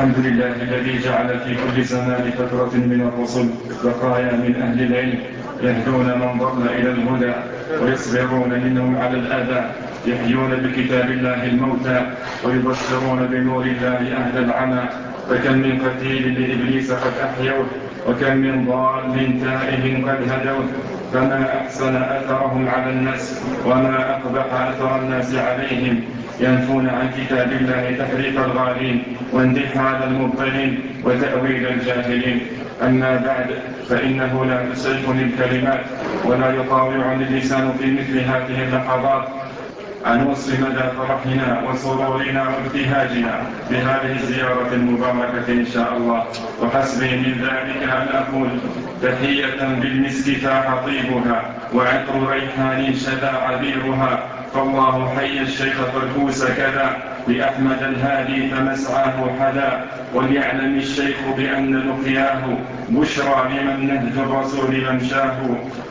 الحمد لله الذي جعل في كل زمان فترة من الرسل بقايا من أهل العلم يهدون من ضل إلى الهدى ويصبرون منهم على الأذى يحيون بكتاب الله الموتى ويبشرون بنور الله أهل العمى. فكم من قتيل لإبليس قد أحيوه وكم من ضال تائه قد هدوه. فما أحسن أثرهم على الناس وما أقبح أثر الناس عليهم؟ ينفون عن كتاب الله تحريف الغالين واندحال المبطلين وتأويل الجاهلين. أما بعد فإنه لا تسيفني الكلمات ولا يطاوعني اللسان في مثل هذه اللحظات. عن وصف مدى فرحنا وسرورنا وابتهاجنا بهذه الزيارة المباركة إن شاء الله. وحسبي من ذلك أن أقول تحية بالمسك فاح طيبها وعطر ريحان شدا عبيرها. فالله حي الشيخ فركوس كذا لأحمد الهادي فمسعاه حدا وليعلم الشيخ بأن لقياه بشرى لمن نهج الرسول ممشاه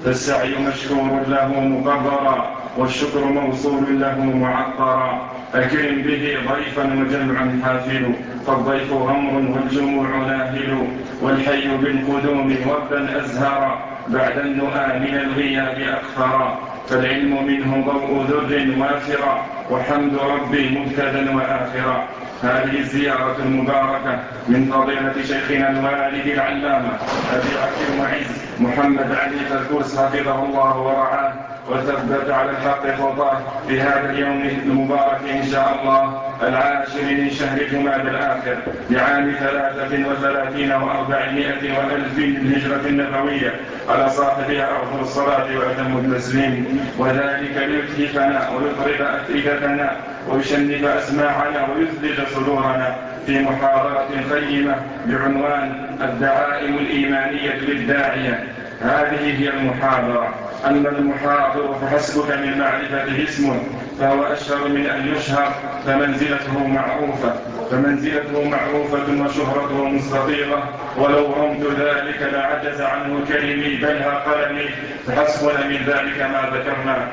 فالسعي مشكور له مقررا والشكر موصول له معطرا. أكرم به ضيفا وجمعا حافل فالضيف غمر والجموع ناهل والحي بالقدوم وفدا أزهرا بعد النؤى من الغياب أكثرا فالعلم منه ضوء ذر وافرا وحمد ربي مبتدا وآخرا هذه الزيارة المباركة من فضيلة شيخنا الوالد العلامة أبي عكر معز محمد علي فالكوس حفظه الله ورعاه. وثبت على الحق خطاه في هذا اليوم المبارك إن شاء الله العاشر من شهر جماد الآخر لعام ثلاثة وثلاثين وأربعمائة وألف الهجرة النبوية. على صاحبها أفضل الصلاة وأتم التسليم. وذلك ليتهفنا ويطرب أفئدتنا ويشنف أسماعنا ويثلج صدورنا في محاضرة قيمة بعنوان الدعائم الإيمانية للداعية هذه هي المحاضرة. أما المحاضر فحسبك من معرفته اسمه فهو أشهر من أن يشهر فمنزلته معروفة. فمنزلته معروفة وشهرته مستطيرة. ولو رمت ذلك لعجز عنه كلمي بلها قلمي فحسبنا من ذلك ما ذكرنا.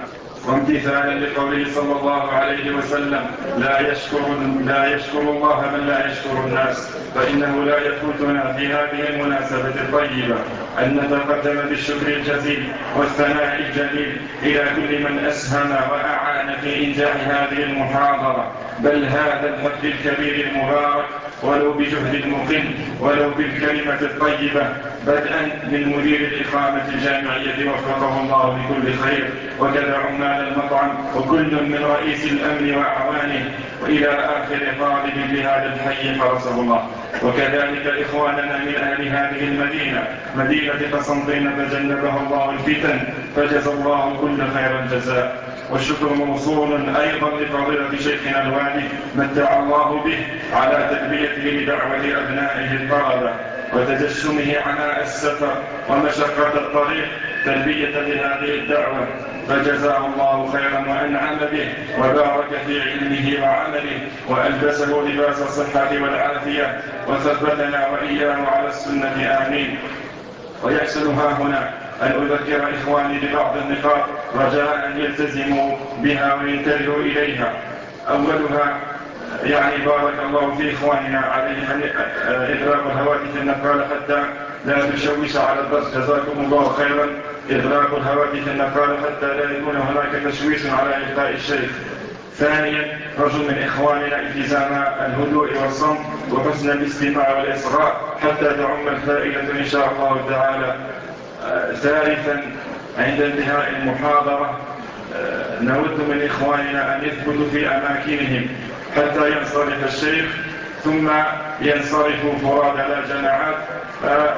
وامتثالا لقوله صلى الله عليه وسلم لا يشكر لا يشكر الله من لا يشكر الناس. فإنه لا يفوتنا في هذه المناسبة الطيبة. أن نتقدم بالشكر الجزيل والثناء الجميل إلى كل من أسهم وأعان في إنجاح هذه المحاضرة. بل هذا الحفل الكبير المبارك ولو بجهد مقل ولو بالكلمة الطيبة بدءا من مدير الإقامة الجامعية وفقه الله لكل خير وكذا عمال المطعم وكل من رئيس الأمن وأعوانه وإلى آخر طالب بهذا الحي حرسه الله. وكذلك إخواننا من أهل هذه المدينة مدينة قسنطين فجنبها الله الفتن فجزى الله كل خير الجزاء. والشكر موصول أيضا لفضيلة شيخنا الوالي متع الله به على تلبيته لدعوة أبنائه الطلبة وتجشمه عناء السفر ومشقة الطريق تلبية لهذه الدعوة. فجزاه الله خيرا وأنعم به وبارك في علمه وعمله وألبسه لباس الصحة والعافية وثبتنا وإياه على السنة آمين. ويحسن ها هنا أن أذكر إخواني ببعض النقاط رجاء أن يلتزموا بها وينتبهوا إليها. أولها يعني بارك الله في إخواننا عليهم إغلاق الهواتف النقال حتى لا تشوش على الدرس جزاكم الله خيرا. إغلاق الهواتف النقال حتى لا يكون هناك تشويش على إلقاء الشيخ. ثانيا رجل من إخواننا التزام الهدوء والصمت وحسن الاستماع والإصغاء حتى تعم الفائدة إن شاء الله تعالى. ثالثا عند انتهاء المحاضرة نود من إخواننا أن يثبتوا في أماكنهم حتى ينصرف الشيخ ثم ينصرفوا فراد لا جماعات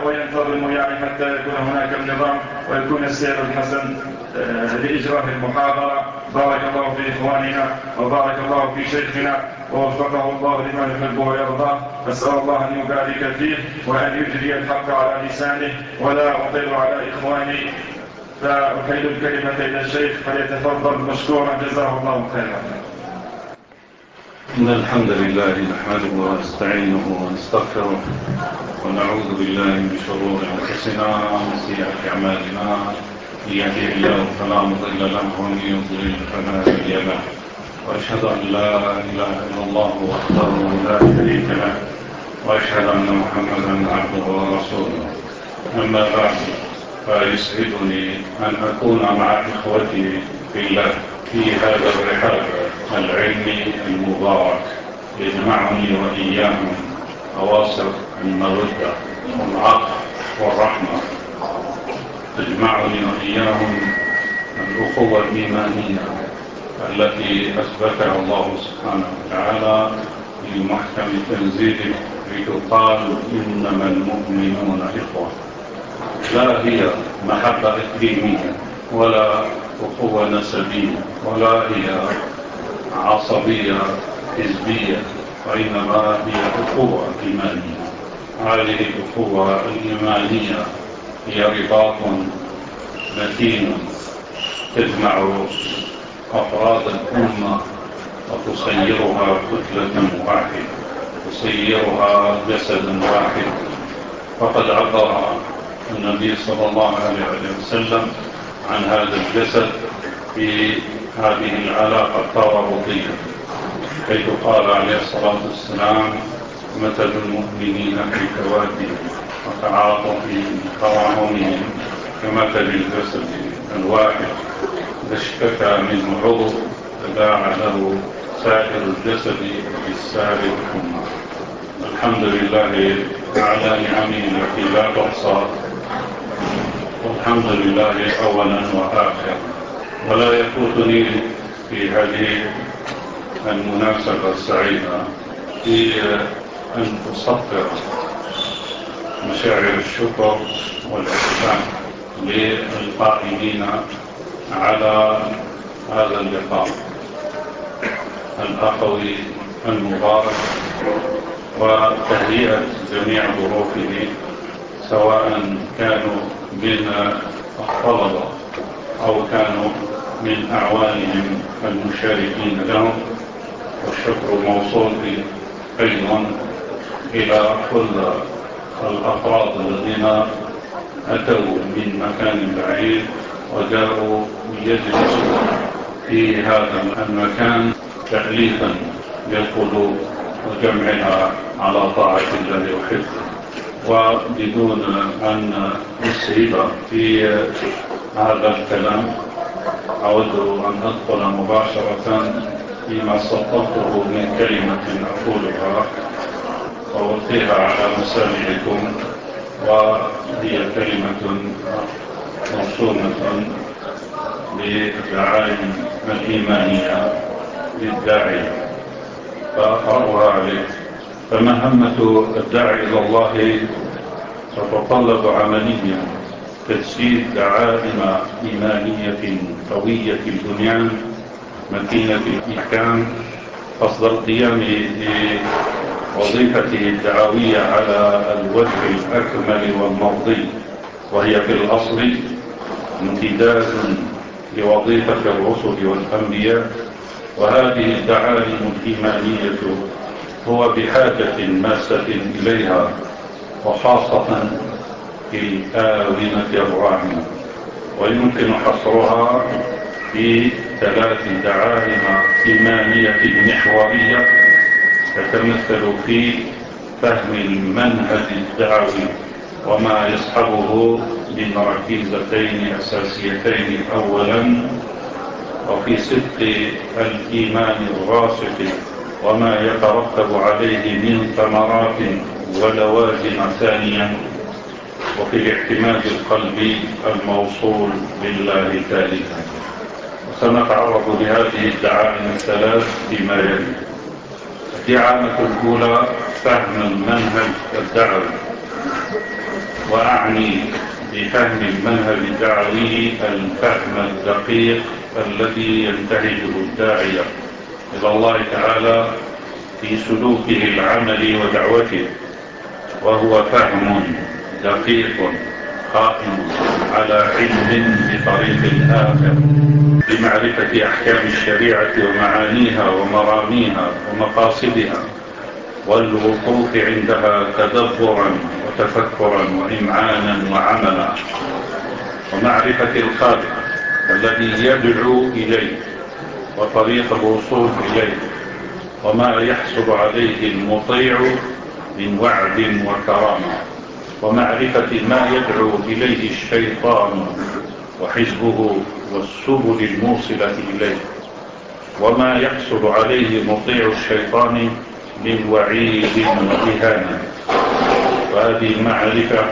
وينتظموا يعني حتى يكون هناك النظام ويكون السير الحسن آه، لإجراء المحاضرة. بارك الله في إخواننا وبارك الله في شيخنا ووفقه الله لما يحب ويرضى أسأل الله أن يبارك فيه وأن يجري الحق على لسانه ولا أطيل على إخواني. فأحيل الكلمة إلى الشيخ فليتفضل مشكورا. جزاه الله خيرا. إن الحمد لله نحمده ونستعينه ونستغفره ونعوذ بالله من شرور أنفسنا ومن سيئات أعمالنا. من يهده الله فلا مضل له ومن يضلل فلا هادي له. وأشهد أن لا إله إلا الله وحده لا شريك له. وأشهد أن محمدا عبده ورسوله. أما بعد فيسعدني أن أكون مع إخوتي في الله في هذا الرحاب. العلمي المبارك. يجمعني وإياهم أواصر المودة والعطف والرحمة. تجمعني وإياهم الأخوة الإيمانية التي أثبتها الله سبحانه وتعالى في محكم تنزيله لتقال إنما المؤمنون إخوة. لا هي محبة إقليمية ولا أخوة نسبية ولا هي عصبية حزبية وإنما هي أخوة إيمانية. هذه الأخوة الإيمانية هي رباط متين تجمع أفراد الأمة وتصيرها كتلة واحدة تصيرها جسدا واحد. فقد عبر النبي صلى الله عليه وسلم عن هذا الجسد في هذه العلاقة الترابطية حيث قال عليه الصلاة والسلام مثل المؤمنين في توادهم وتعاطفهم وتراحمهم كمثل الجسد الواحد؟ إذا اشتكى منه عضو تداعى له سائر الجسد بالسائر الأمة. الحمد لله على نعمه التي لا تحصى. والحمد لله أولا وآخرا. ولا يفوتني في هذه المناسبة السعيدة في أن تصفر مشاعر الشكر والإحسان للقائمين على هذا اللقاء الأخوي المبارك وتهيئة جميع ظروفه سواء كانوا من الطلبة أو كانوا من أعوانهم المشاركين لهم. والشكر موصول أيضا إلى كل الأفراد الذين أتوا من مكان بعيد وجاءوا ليجلسوا في هذا المكان تأليفا للقلوب وجمعها على طاعة الله وحفظه. وبدون أن نسهب في هذا الكلام أود أن أدخل مباشرة فيما سطرته من كلمة أقولها وألقيها على مسامعكم وهي كلمة موصومة بالدعائم الإيمانية للداعي فأقرأها عليه. فمهمة الداعي إلى الله تتطلب عمليا. تجسيد دعائم إيمانية قوية البنيان متينة الإحكام قصد القيام بوظيفته الدعوية على الوجه الأكمل والمرضي وهي في الأصل امتداد لوظيفة الرسل والأنبياء وهذه الدعالم الإيمانية هو بحاجة ماسة إليها وخاصة في الآونة الراهنة ويمكن حصرها في ثلاث دعائم إيمانية محورية تتمثل في فهم المنهج الدعوي وما يصحبه من ركيزتين أساسيتين. أولا وفي صدق الإيمان الراسخ وما يترتب عليه من ثمرات ولوازم ثانيا. وفي الاعتماد القلبي الموصول بالله ثالثا. وسنتعرض لهذه الدعائم الثلاث فيما يلي. الدعامة الأولى فهم المنهج الدعوي. وأعني بفهم المنهج الدعوي الفهم الدقيق الذي ينتهجه الداعية إلى الله تعالى في سلوكه العملي ودعوته. وهو فهم دقيق قائم على علم بطريق الآخر بمعرفة أحكام الشريعة ومعانيها ومراميها ومقاصدها والوقوف عندها تدبرا وتفكرا وإمعانا وعملا. ومعرفة الخالق الذي يدعو إليه وطريق الوصول إليه وما يحصل عليه المطيع من وعد وكرامة. ومعرفة ما يدعو إليه الشيطان وحزبه والسبل الموصلة إليه. وما يحصل عليه مطيع الشيطان من وعيد وإهانة وهذه المعرفة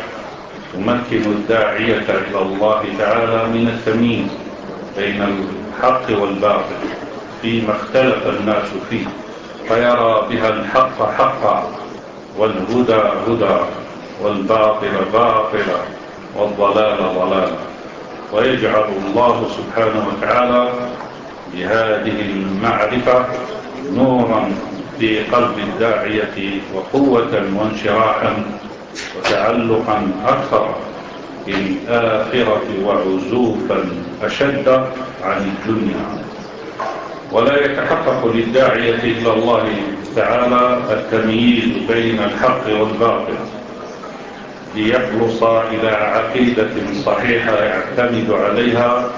تمكن الداعية إلى الله تعالى من التمييز بين الحق والباطل فيما اختلف الناس فيه فيرى بها الحق حقا والهدى هدى. والباطل باطلا والضلال ضلالا. ويجعل الله سبحانه وتعالى بهذه المعرفة نورا في قلب الداعية وقوة وانشراحا وتعلقا أكثر بالآخرة وعزوفا أشد عن الدنيا. ولا يتحقق للداعية إلى الله تعالى التمييز بين الحق والباطل. ليخلص إلى عقيدة صحيحة يعتمد عليها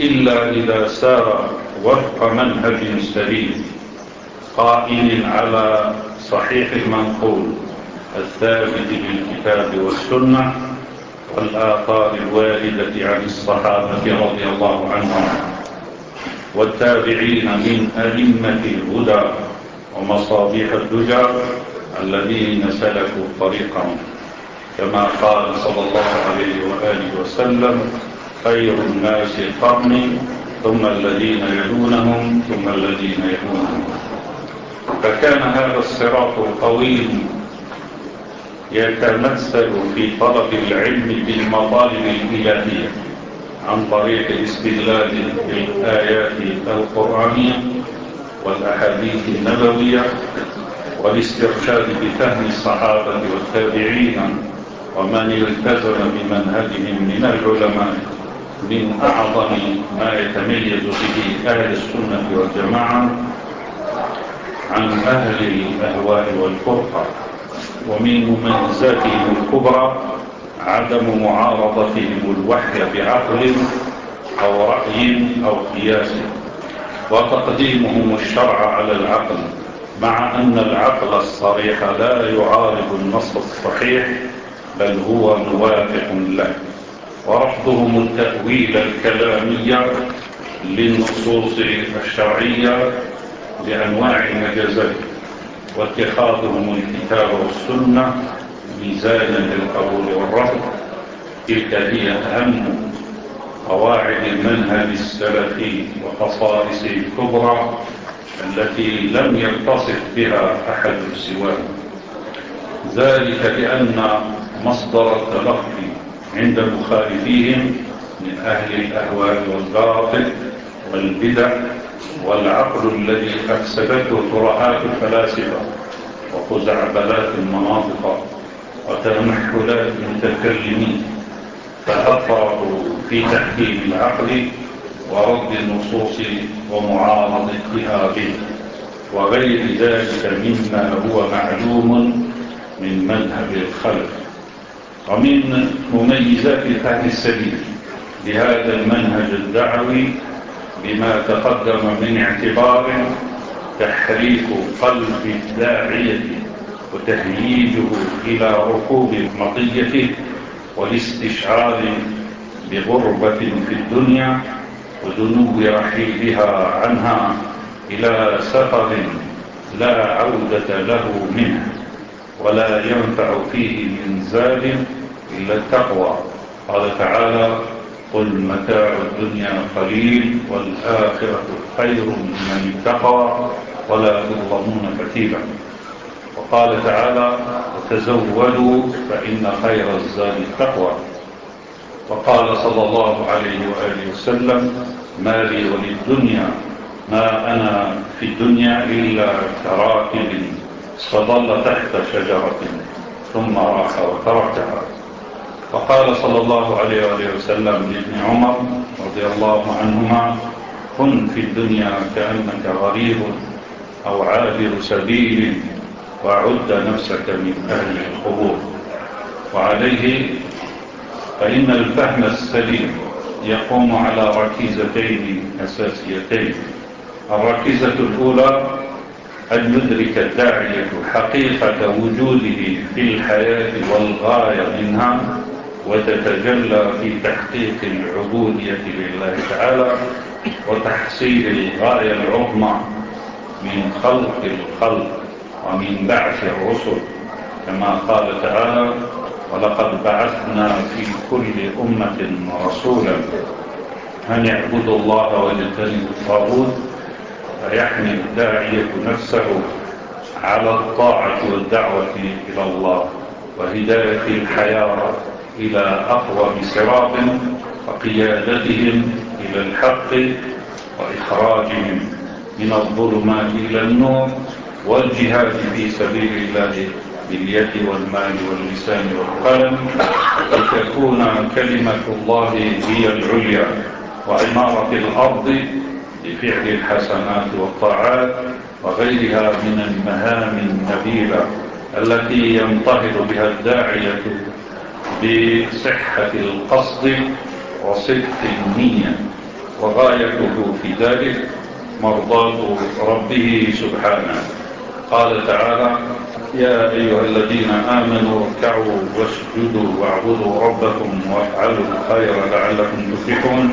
إلا إذا سار وفق منهج سليم قائم على صحيح المنقول الثابت بالكتاب والسنة والآثار الواردة عن الصحابة رضي الله عنهم والتابعين من أئمة الهدى ومصابيح الدجى الذين سلكوا طريقهم. كما قال صلى الله عليه وآله وسلم خير الناس قرني ثم الذين يلونهم ثم الذين يلونهم. فكان هذا الصراط القويم يتمثل في طلب العلم بالمطالب الإلهية عن طريق الاستدلال بالآيات القرآنية والأحاديث النبوية والاسترشاد بفهم الصحابة والتابعين ومن التزم بمنهجهم من العلماء من أعظم ما يتميز به أهل السنة والجماعة عن أهل الأهواء والفرقة ومن مميزاتهم الكبرى عدم معارضتهم الوحي بعقل أو رأي أو قياس وتقديمهم الشرع على العقل مع أن العقل الصريح لا يعارض النص الصحيح بل هو موافق له. ورفضهم التأويل الكلامي للنصوص الشرعية بأنواع المجازات واتخاذهم الكتاب والسنة ميزانا للقبول والرفض. تلك هي أهم قواعد المنهج السلفي وخصائصه الكبرى التي لم يتصف بها أحد سواه ذلك لأن مصدر التلقي عند مخالفيهم من أهل الأهواء والباطل والبدع والعقل الذي أفسدته ترهات الفلاسفة وخزعبلات المناطق وتمحلات المتكلمين فأفرطوا في تحكيم العقل ورد النصوص ومعارضتها به وغير ذلك مما هو معلوم من مذهب الخلق. ومن مميزات الفهم السليم لهذا المنهج الدعوي بما تقدم من اعتبار تحريك قلب الداعية وتهييجه إلى ركوب مطيته والاستشعار بغربة في الدنيا ودنو رحيلها عنها إلى سفر لا عودة له منه ولا ينفع فيه من زاد إلا التقوى. قال تعالى قل متاع الدنيا قليل والآخرة خير من اتقى ولا تظلمون فتيلا وقال تعالى وتزودوا فإن خير الزاد التقوى. وقال صلى الله عليه وآله وسلم ما لي وللدنيا ما أنا في الدنيا إلا كراكب فظل تحت شجرة ثم راح وتركها فقال صلى الله عليه وآله وسلم لابن عمر رضي الله عنهما كن في الدنيا كأنك غريب أو عابر سبيل وعد نفسك من أهل القبور. وعليه فإن الفهم السليم يقوم على ركيزتين أساسيتين. الركيزة الأولى أن يدرك الداعية حقيقة وجوده في الحياة والغاية منها وتتجلى في تحقيق العبودية لله تعالى وتحصيل الغاية العظمى من خلق الخلق ومن بعث الرسل. كما قال تعالى ولقد بعثنا في كل أمة رسولا أن يعبدوا الله واجتنبوا الطاغوت فيحمل الداعية نفسه على الطاعة والدعوة إلى الله وهداية الحياة إلى أقوى صراط وقيادتهم إلى الحق وإخراجهم من الظلمات إلى النور والجهاد في سبيل الله باليد والمال واللسان والقلم لتكون كلمة الله هي العليا وعمارة الأرض بفعل الحسنات والطاعات وغيرها من المهام النبيلة التي ينطهر بها الداعية بصحة القصد وصدق النية. وغايته في ذلك مرضاة ربه سبحانه. قال تعالى يا أيها الذين آمنوا اركعوا واسجدوا واعبدوا ربكم وافعلوا الخير لعلكم تفلحون.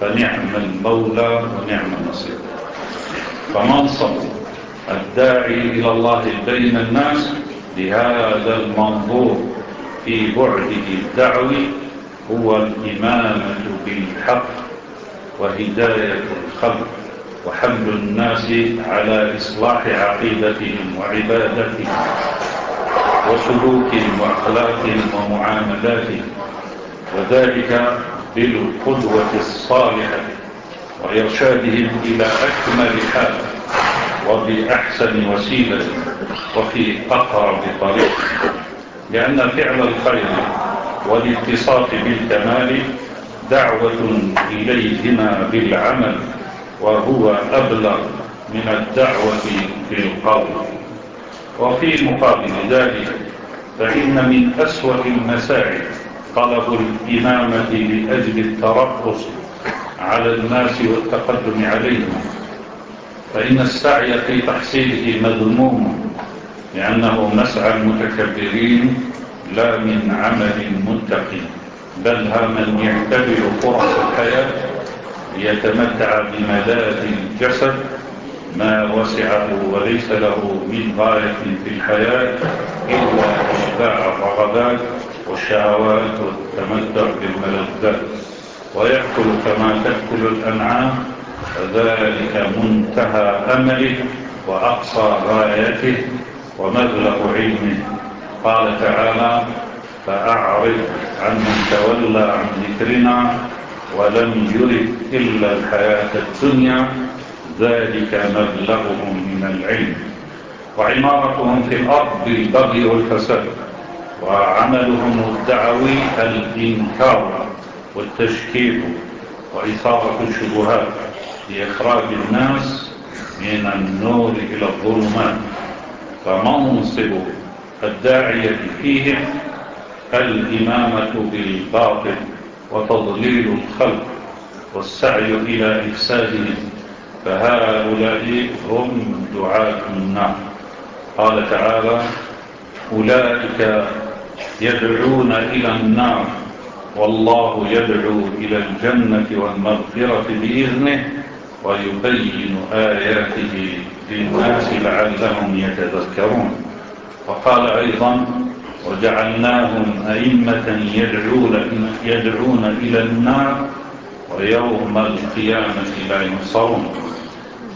فنعم المولى ونعم النصير. فمنصب الداعي إلى الله بين الناس بهذا المنظور في بعده الدعوي هو الإمامة بالحق وهداية الخلق وحمل الناس على إصلاح عقيدتهم وعبادتهم وسلوكهم وأخلاقهم ومعاملاتهم. وذلك بالقدوة الصالحة وإرشادهم إلى أكمل حال وبأحسن وسيلة وفي أقرب طريق. لأن فعل الخير والاتصاف بالكمال دعوة إليهما بالعمل وهو أبلغ من الدعوة بالقول وفي مقابل ذلك فإن من أسوأ المساعي طلب الإمامة لأجل الترقص على الناس والتقدم عليهم. فإن السعي في تحصيله مذموم لأنه مسعى المتكبرين لا من عمل متقي بل ها من يعتبر فرص الحياة ليتمتع بملاذ الجسد ما وسعه وليس له من غاية في الحياة إلا إشباع الرغبات والشهوات والتمتع بالملذات ويأكل كما تأكل الأنعام فذلك منتهى أمله وأقصى غايته ومبلغ علمه. قال تعالى فأعرض عن من تولى عن ذكرنا ولم يرد إلا الحياة الدنيا ذلك مبلغهم من العلم. وعمارتهم في الأرض بالبغي والفساد. وعملهم الدعوي الإنكار والتشكيك وإثارة الشبهات لإخراج الناس من النور إلى الظلمات فمنصب الداعية فيهم الإمامة بالباطل وتضليل الخلق والسعي إلى إفسادهم فهؤلاء هم دعاة النار. قال تعالى أولئك يدعون إلى النار. والله يدعو إلى الجنة والمغفرة بإذنه ويبين آياته للناس لعلهم يتذكرون. وقال أيضا وجعلناهم أئمة يدعون, يدعون إلى النار ويوم القيامة لا ينصرون.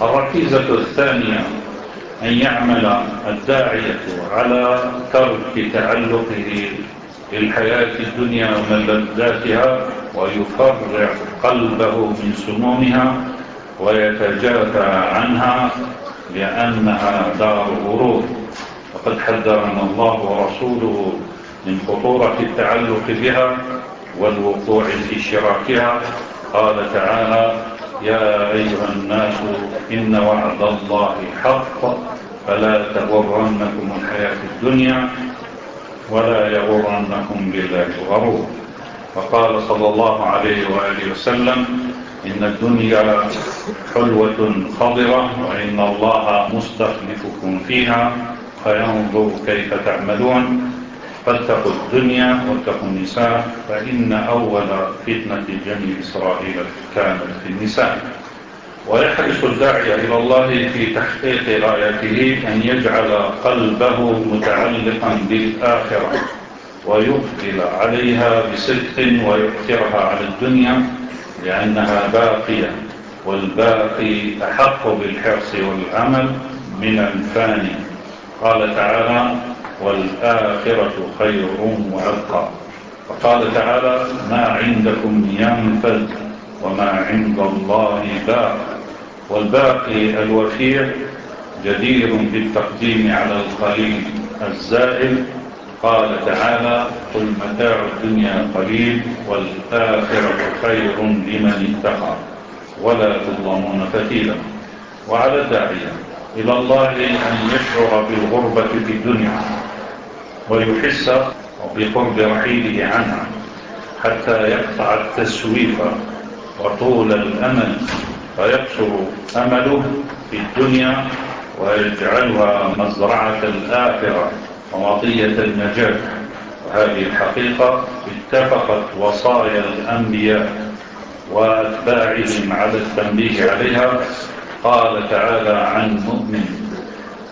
الركيزة الثانية أن يعمل الداعية على ترك تعلقه بالحياة الدنيا وملذاتها ويفرع قلبه من سمومها ويتجافى عنها لأنها دار غرور. وقد حذرنا الله ورسوله من خطورة التعلق بها والوقوع في شراكها. قال تعالى يا أيها الناس إن وعد الله حق فلا تغرنكم الحياة الدنيا ولا يغرنكم بالله الغرور. وقال صلى الله عليه وآله وسلم إن الدنيا حلوة خضرة وإن الله مستخلفكم فيها فينظر كيف تعملون. فاتقوا الدنيا واتقوا النساء فإن أول فتنة بني إسرائيل كانت في النساء ويحرص الداعية إلى الله في تحقيق غايته أن يجعل قلبه متعلقا بالآخرة ويقبل عليها بصدق ويؤثرها على الدنيا لأنها باقية والباقي أحق بالحرص والعمل من الفاني. قال تعالى والآخرة خير وأبقى. وقال تعالى ما عندكم ينفذ وما عند الله باق. والباقي الوفير جدير بالتقديم على القليل الزائل. قال تعالى قل متاع الدنيا قليل والآخرة خير لمن اتقى. ولا تظلمون فتيلا. وعلى الداعية إلى الله أن يشعر بالغربة في الدنيا ويحس بقرب رحيله عنها حتى يقطع التسويف وطول الأمل فيكسر أمله في الدنيا ويجعلها مزرعة الآخرة ومطية النجاة. وهذه الحقيقة اتفقت وصايا الأنبياء وأتباعهم على التنبيه عليها قال تعالى عن مؤمن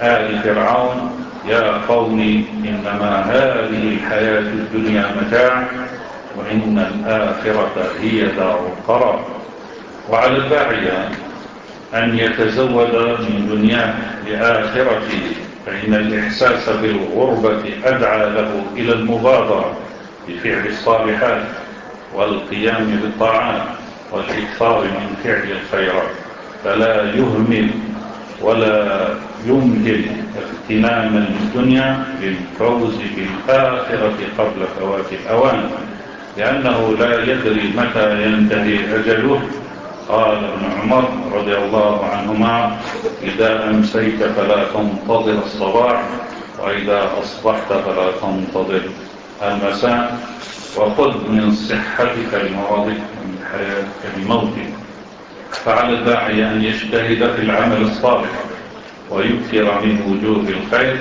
آل فرعون يا قوم إنما هذه الحياة الدنيا متاع وإن الآخرة هي دار القرار. وعلى الداعية أن يتزود من دنياه لآخرته فإن الإحساس بالغربة أدعى له إلى المبادرة بفعل الصالحات والقيام بالطاعات والإكثار من فعل الخيرات. فلا يهمل ولا يمهل اغتناما للدنيا للفوز بالآخرة قبل فوات الأوان لأنه لا يدري متى ينتهي أجله. قال ابن عمر رضي الله عنهما إذا أمسيت فلا تنتظر الصباح وإذا أصبحت فلا تنتظر المساء. وخذ من صحتك لمرضك ومن حياتك لموتك فعلى الداعي أن يجتهد في العمل الصالح ويكثر من وجوه الخير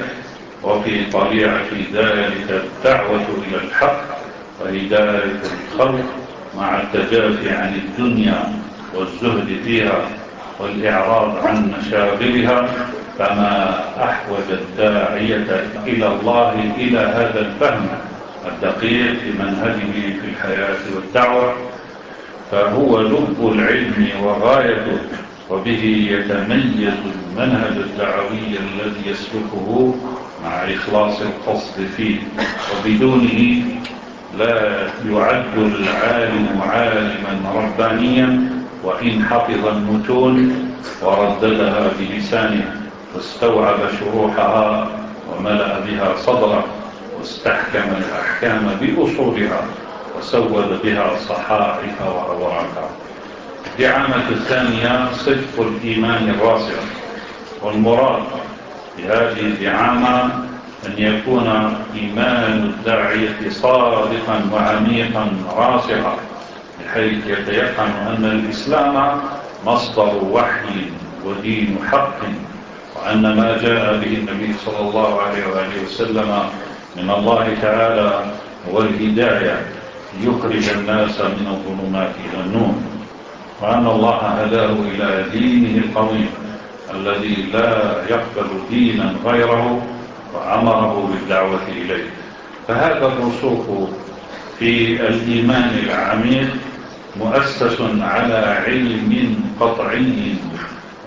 وفي طليعة ذلك الدعوة إلى الحق وهداية الخلق مع التجافي عن الدنيا والزهد فيها والإعراض عن مشاغلها فما أحوج الداعية إلى الله إلى هذا الفهم الدقيق لمنهجه في الحياة والدعوة فهو لب العلم وغايته وبه يتميز المنهج الدعوي الذي يسلكه مع إخلاص القصد فيه. وبدونه لا يعد العالم عالما ربانيا وإن حفظ المتون ورددها بلسانه واستوعب شروحها وملأ بها صدره واستحكم الأحكام بأصولها. وسود بها صحائف وأوراقها الدعامة الثانية صدق الإيمان الراسخ والمراد بهذه الدعامة أن يكون إيمان الداعية صادقا وعميقا راسخا بحيث يتيقن أن الإسلام مصدر وحي ودين حق وأن ما جاء به النبي صلى الله عليه وآله وسلم من الله تعالى هو الهداية. يخرج الناس من الظلمات إلى النور. وأن الله هداه إلى دينه القويم الذي لا يقبل دينا غيره وأمره بالدعوة إليه. فهذا الرسوخ في الإيمان العميق مؤسس على علم قطعي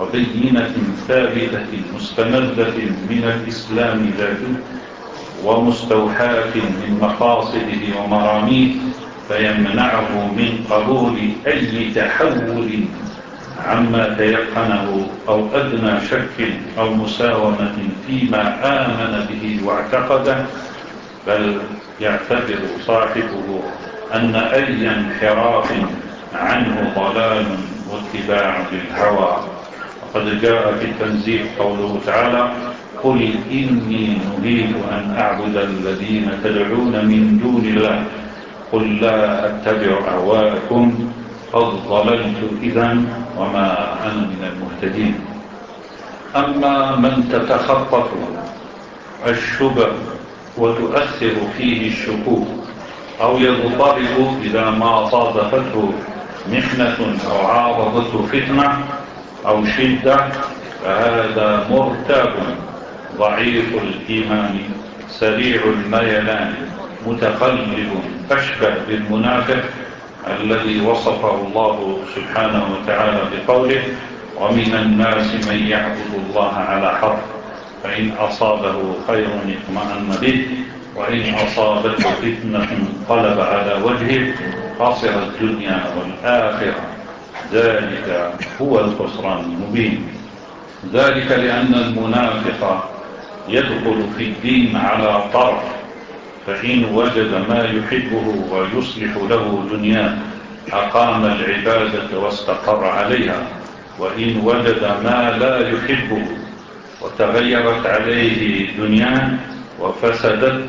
وبينة ثابتة مستمدة من الإسلام ذاته. ومستوحاة من مقاصده ومراميه فيمنعه من قبول أي تحول عما تيقنه أو أدنى شك أو مساومة فيما آمن به واعتقده بل يعتبر صاحبه أن أي انحراف عنه ضلال واتباع للهوى. وقد جاء في التنزيل قوله تعالى قل إني نريد أن أعبد الذين تدعون من دون الله. قل لا أتبع أهواءكم. قد ضللت إذا وما أنا من المهتدين. أما من تتخطف الشبه وتؤثر فيه الشكوك أو يضطرب إذا ما صادفته محنة أو عارضته فتنة أو شدة فهذا مرتاب. ضعيف الإيمان سريع الميلان متقلب أشبه بالمنافق الذي وصفه الله سبحانه وتعالى بقوله ومن الناس من يعبد الله على حرف فإن أصابه خير اطمأن به وإن أصابته فتنة انقلب على وجهه خسر الدنيا والآخرة. ذلك هو الخسران المبين. ذلك لأن المنافق يدخل في الدين على طرف فإن وجد ما يحبه ويصلح له دنياه أقام العبادة واستقر عليها. وإن وجد ما لا يحبه وتغيرت عليه دنياه وفسدت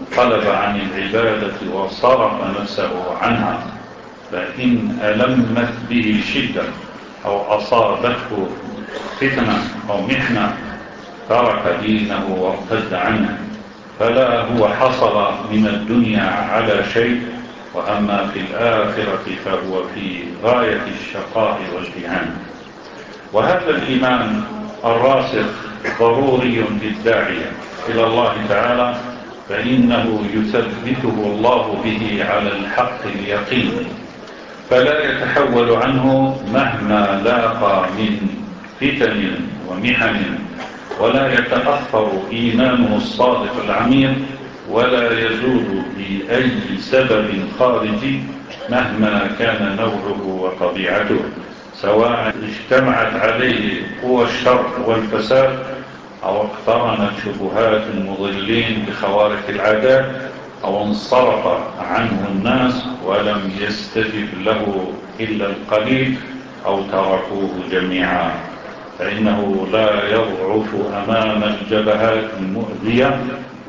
انقلب عن العبادة وصرف نفسه عنها. فإن ألمت به شدة أو أصابته فتنة أو محنة ترك دينه وارتد عنه. فلا هو حصل من الدنيا على شيء وأما في الآخرة فهو في غاية الشقاء والإهانة وهذا الإيمان الراسخ ضروري للداعية إلى الله تعالى فإنه يثبته الله به على الحق اليقين. فلا يتحول عنه مهما لاقى من فتن ومحن ولا يتأثر إيمانه الصادق العميق ولا يزول بأي سبب خارجي مهما كان نوعه وطبيعته. سواء اجتمعت عليه قوى الشر والفساد أو اقترنت شبهات المضلين بخوارق العادات أو انصرف عنه الناس ولم يستجب له إلا القليل أو تركوه جميعا. فإنه لا يضعف أمام الجبهات المؤذية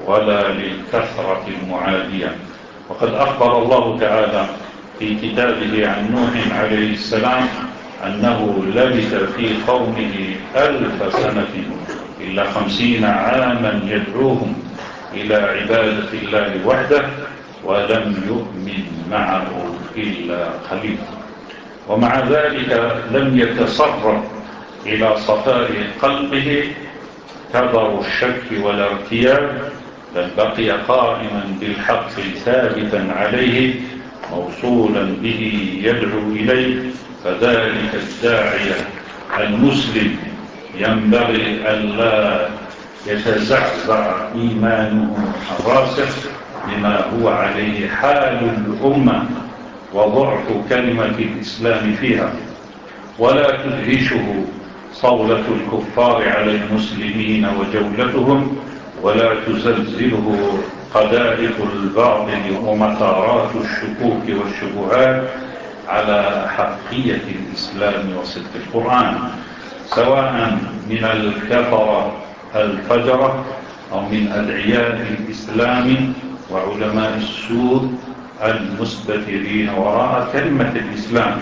ولا للكثرة المعادية. وقد أخبر الله تعالى في كتابه عن نوح عليه السلام أنه لبث في قومه ألف سنة إلا خمسين عاما يدعوهم إلى عبادة الله وحده ولم يؤمن معه إلا قليل. ومع ذلك لم يتصرف إلى صفاء قلبه كبر الشك والارتياب بل بقي قائما بالحق ثابتا عليه موصولا به يدعو إليه فذلك الداعية المسلم. ينبغي أن لا يتزعزع إيمانه الراسخ لما هو عليه حال الأمة وضعف كلمة الإسلام فيها ولا تدهشه صولة الكفار على المسلمين وجولتهم ولا تزلزله قذائف الباطل ومطارات الشكوك والشبهات على حقية الإسلام وصدق القرآن سواء من الكفرة الفجرة أو من أدعياء الإسلام وعلماء السوء المستثرين وراء كلمة الإسلام.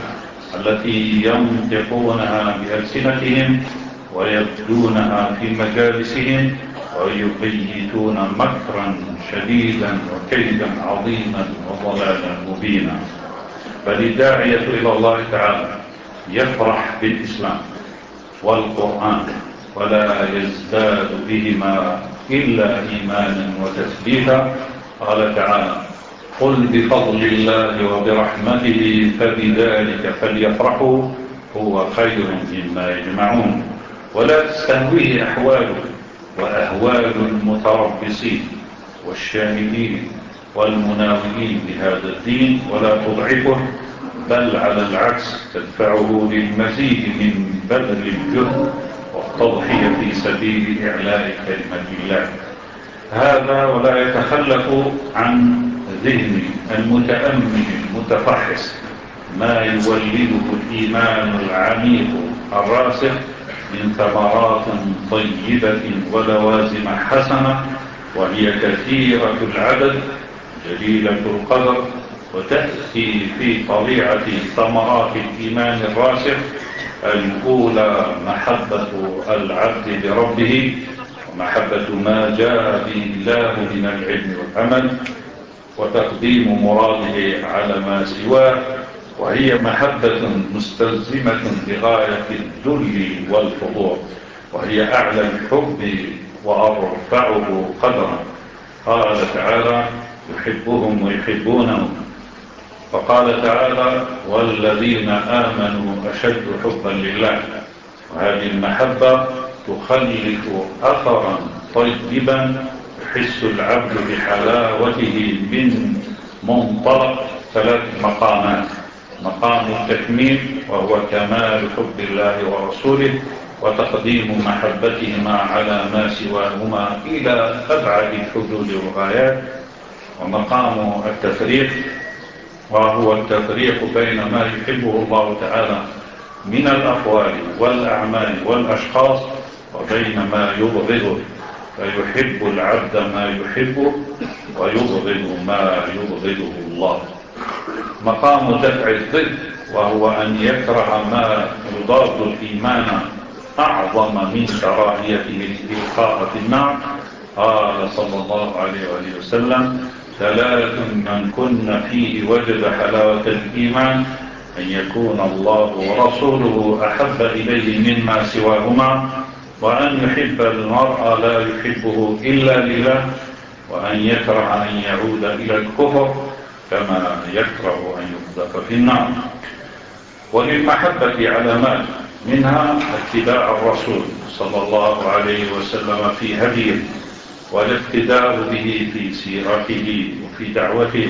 التي ينطقونها بألسنتهم ويبدونها في مجالسهم ويبيتون مكرا شديدا وكيدا عظيما وضلالا مبينا. بل الداعية إلى الله تعالى يفرح بالإسلام والقرآن ولا يزداد بهما إلا إيمانا وتثبيتا. قال تعالى قل بفضل الله وبرحمته فبذلك فليفرحوا هو خير مما يجمعون. ولا تستهويه أحواله وأهوال المتربصين والشاهدين والمناوئين بهذا الدين ولا تضعفه بل على العكس تدفعه للمزيد من بذل الجهد والتضحية في سبيل إعلاء كلمة الله. هذا ولا يتخلف عن ذهن المتأمل المتفحص ما يولده الإيمان العميق الراسخ من ثمرات طيبة ولوازم حسنة وهي كثيرة العدد جليلة القدر وتأتي في طبيعة ثمرات الإيمان الراسخ الأولى محبة العبد لربه ومحبة ما جاء به الله من العلم والعمل وتقديم مراده على ما سواه وهي محبة مستلزمة لغاية الذل والفضول وهي أعلى الحب وأرفعه قدرا. قال تعالى يحبهم ويحبونه فقال تعالى والذين آمنوا أشد حبا لله. وهذه المحبة تخلف أثرا طيبا يحس العبد بحلاوته من منطلق ثلاث مقامات. مقام التكميل وهو كمال حب الله ورسوله وتقديم محبتهما على ما سواهما إلى أبعد الحدود والغايات ومقام التفريق وهو التفريق بين ما يحبه الله تعالى من الأقوال والأعمال والأشخاص وبين ما يبغضه. فيحب العبد ما يحبه ويبغض ما يبغضه الله. مقام دفع الضد وهو أن يكره ما يضاد الإيمان أعظم من كراهيته الإلقاء في النار. قال صلى الله عليه وآله وسلم ثلاث من كن فيه وجد حلاوة الإيمان أن يكون الله ورسوله أحب إليه مما سواهما وأن يحب المرء لا يحبه إلا لله وأن يكره أن يعود إلى الكفر كما يكره أن يقذف في النار. وللمحبة علامات منها اتباع الرسول صلى الله عليه وسلم في هديه والاقتداء به في سيرته وفي دعوته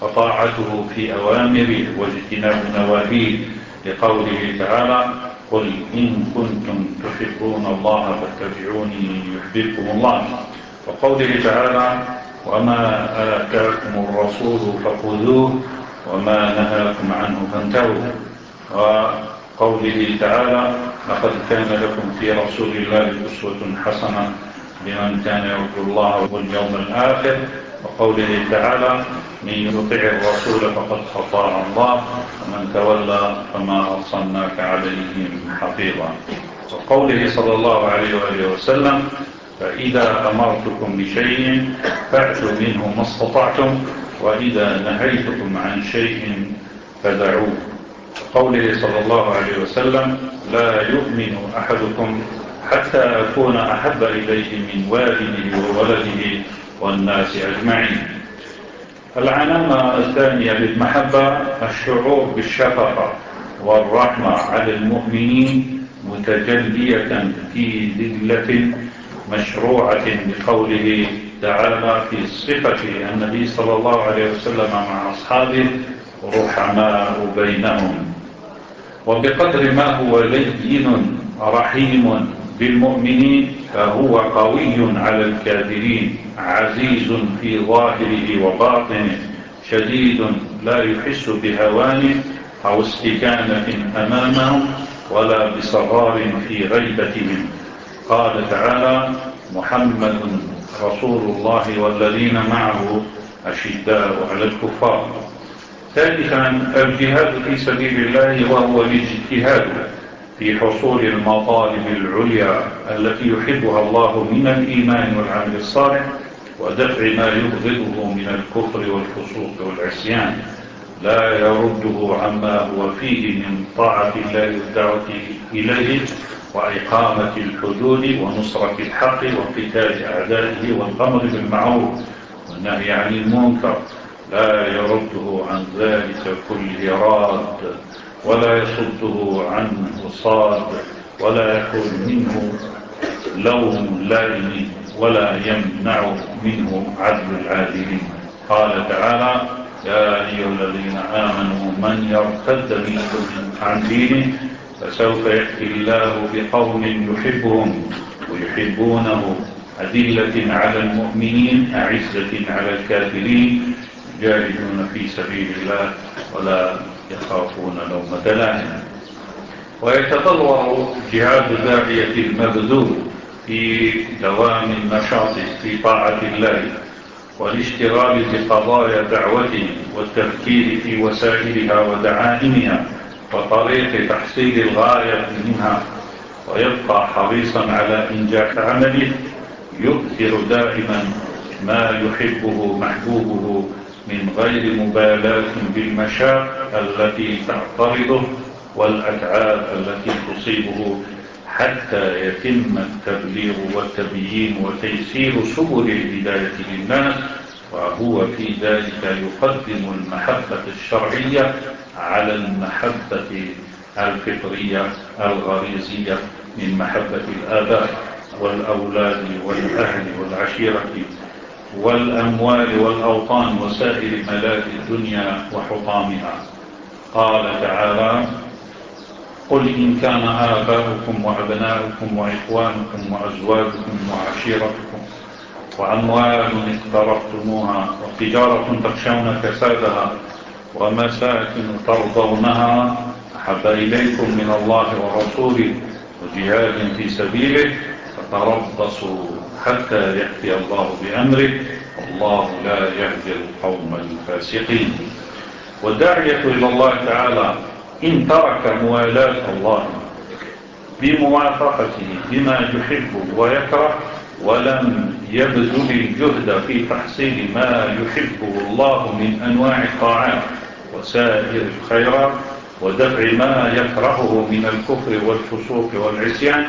وطاعته في أوامره واجتناب نواهيه لقوله تعالى قل إن كنتم تحبون الله فاتبعوني يحببكم الله وقوله تعالى وما آتاكم الرسول فخذوه وما نهاكم عنه فانتهوا وقوله تعالى لقد كان لكم في رسول الله أسوة حسنة لمن كان يرجو الله واليوم الآخر وقوله تعالى من يطع الرسول فقد خطاع الله ومن تولى فما أرسلناك عليهم حفيظا. وقوله صلى الله عليه وآله وسلم فإذا أمرتكم بشيء فأتوا منه ما استطعتم وإذا نهيتكم عن شيء فدعوه. قوله صلى الله عليه وسلم لا يؤمن أحدكم حتى أكون أحب إليه من والده وولده والناس أجمعين. العلامة الثانية للمحبة الشعور بالشفقة والرحمة على المؤمنين متجلية في ذلة مشروعة بقوله تعالى في صفة النبي صلى الله عليه وسلم مع أصحابه رحماء بينهم. وبقدر ما هو لين رحيم بالمؤمنين فهو قوي على الكافرين. عزيز في ظاهره وباطنه شديد لا يحس بهوانه أو استكانة أمامهم ولا بصغار في غيبتهم قال تعالى محمد رسول الله والذين معه أشداء على الكفار ثالثا الجهاد في سبيل الله وهو الاجتهاد في حصول المطالب العليا التي يحبها الله من الإيمان والعمل الصالح ودفع ما يبغضه من الكفر والفسوق والعصيان. لا يرده عما هو فيه من طاعة الله والدعوة إليه وإقامة الحدود ونصرة الحق وقتال أعدائه والأمر بالمعروف والنهي عن المنكر. لا يرده عن ذلك كل راد. ولا يصده عنه صاد ولا يكون منه لوم لائم ولا يمنع منه عدل العادلين. قال تعالى يا أيها الذين آمنوا من يرتد منكم عن دينه فسوف يأتي الله بقوم يحبهم ويحبونه. أدلة على المؤمنين أعزة على الكافرين يجاهدون في سبيل الله ولا يخافون لومة لائم ويتطور جهاد الداعية المبذول في دوام النشاط في طاعة الله والاشتغال بقضايا دعوته والتفكير في وسائلها ودعائمها وطريق تحصيل الغاية منها. ويبقى حريصا على إنجاح عمله يؤثر دائما ما يحبه محبوبه من غير مبالاة بالمشاق التي تعترضه والأتعاب التي تصيبه حتى يتم التبليغ والتبيين وتيسير سبل الهداية للناس وهو في ذلك يقدم المحبة الشرعية على المحبة الفطرية الغريزية من محبة الآباء والأولاد والأهل والعشيرة. والأموال والأوطان وسائر ملاذ الدنيا وحطامها. قال تعالى قل إن كان آباؤكم وأبناؤكم وإخوانكم وأزواجكم وعشيرتكم وأموال اقترفتموها وتجارة تخشون كسادها ومساكن ترضونها أحب إليكم من الله ورسوله وجهاد في سبيله فتربصوا. حتى يأتي الله بأمره. والله لا يهدي القوم الفاسقين. والداعية إلى الله تعالى إن ترك موالاة الله بموافقته بما يحب ويكره ولم يبذل الجهد في تحصيل ما يحبه الله من أنواع الطاعات وسائر الخيرات ودفع ما يكرهه من الكفر والفسوق والعصيان.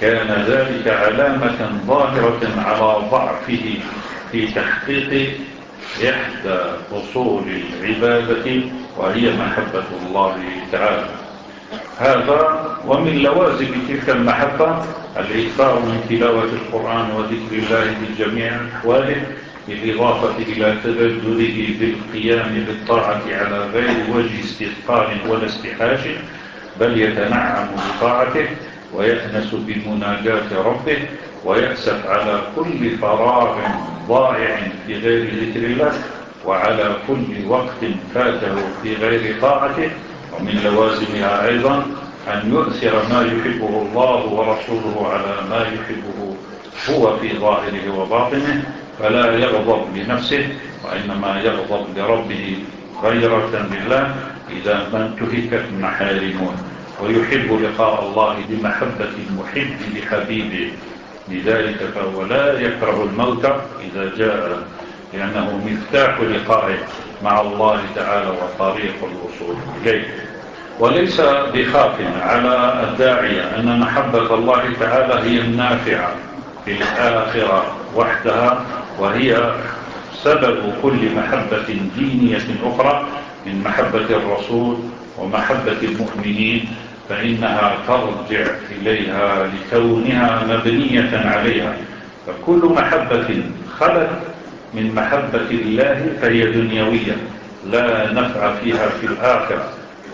كان ذلك علامة ظاهرة على ضعفه في تحقيق إحدى أصول العبادة وهي محبة الله تعالى. هذا ومن لوازم تلك المحبة الإكثار من تلاوة القرآن وذكر الله في جميع أحواله بالإضافة إلى تبدله بالقيام بالطاعة على غير وجه استثقال ولا استحاش بل يتنعم بطاعته. ويأنس بمناجاة ربه ويأسف على كل فراغ ضائع في غير ذكر الله وعلى كل وقت فاته في غير طاعته. ومن لوازمها أيضا أن يؤثر ما يحبه الله ورسوله على ما يحبه هو في ظاهره وباطنه فلا يغضب لنفسه وإنما يغضب لربه غيرة بالله إذا ما انتهكت محارمه. ويحب لقاء الله بمحبة المحب لحبيبه. لذلك فهو لا يكره الموت إذا جاء لأنه مفتاح لقائه مع الله تعالى وطريق الوصول إليه. وليس بخاف على الداعية أن محبة الله تعالى هي النافعة في الآخرة وحدها وهي سبب كل محبة دينية أخرى من محبة الرسول ومحبة المؤمنين فإنها ترجع إليها لكونها مبنية عليها. فكل محبة خلت من محبة الله فهي دنيوية لا نفع فيها في الآخرة.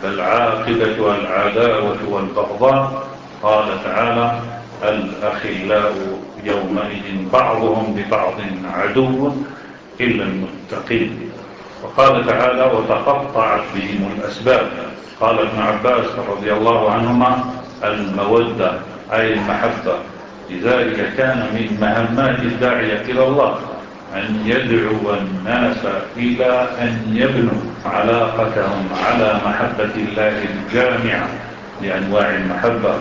بل عاقبة العداوة والبغضاء قال تعالى الأخلاء يومئذ بعضهم ببعض عدو إلا المتقين. وقال تعالى وتقطعت بهم الأسباب. قال ابن عباس رضي الله عنهما المودة أي المحبة. لذلك كان من مهمات الداعية إلى الله أن يدعو الناس إلى أن يبنوا علاقتهم على محبة الله الجامعة لأنواع المحبة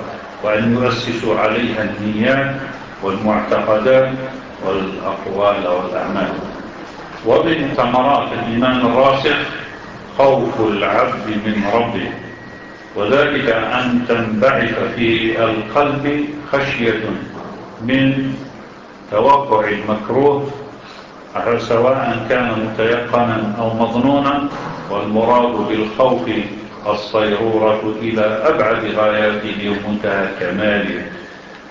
وأن يؤسسوا عليها النيات والمعتقدات والأقوال والأعمال. ومن ثمرات الإيمان الراسخ خوف العبد من ربه. وذلك أن تنبعث في القلب خشية من توقع المكروه سواء كان متيقنا أو مظنونا. والمراد بالخوف الصيرورة إلى أبعد غاياته ومنتهى كماله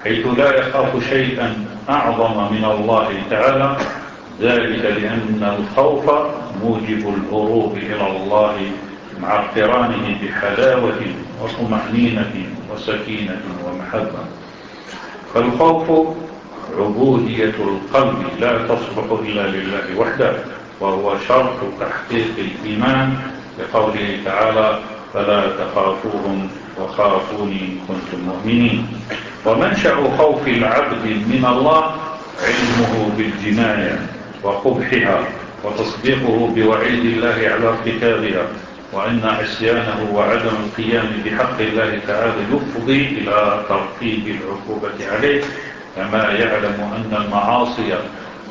حيث لا يخاف شيئا أعظم من الله تعالى. ذلك لأن الخوف موجب الهروب إلى الله مع اقترانه بحلاوة وطمأنينة وسكينة ومحبة. فالخوف عبودية القلب لا تصلح إلا لله وحده وهو شرط تحقيق الإيمان لقوله تعالى فلا تخافوهم وخافوني كنتم مؤمنين ومنشأ خوف العبد من الله علمه بالجناية. وقبحها وتصديقه بوعيد الله على ارتكابها وأن عصيانه وعدم القيام بحق الله تعالى يفضي إلى ترتيب العقوبة عليه كما يعلم أن المعاصي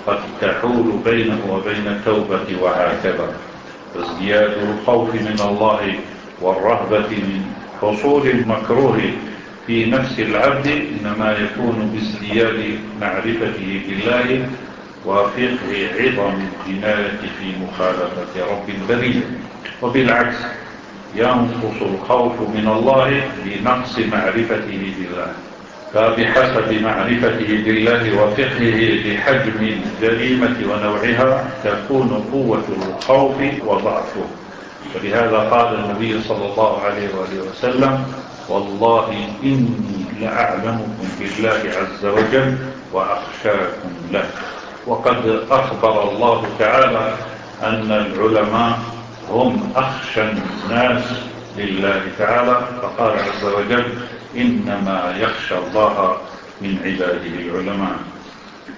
قد تحول بينه وبين التوبة وهكذا. فازدياد الخوف من الله والرهبة من حصول المكروه في نفس العبد إنما يكون بازدياد معرفته بالله وفقه عظم الجناية في مخالفة رب البرية. وبالعكس ينقص الخوف من الله بنقص معرفته بالله فبحسب معرفته بالله وفقهه بحجم الجريمة ونوعها تكون قوة الخوف وضعفه. ولهذا قال النبي صلى الله عليه وآله وسلم والله إني لأعلمكم بالله عز وجل وأخشاكم له. وقد أخبر الله تعالى أن العلماء هم أخشى الناس لله تعالى فقال عز وجل إنما يخشى الله من عباده العلماء.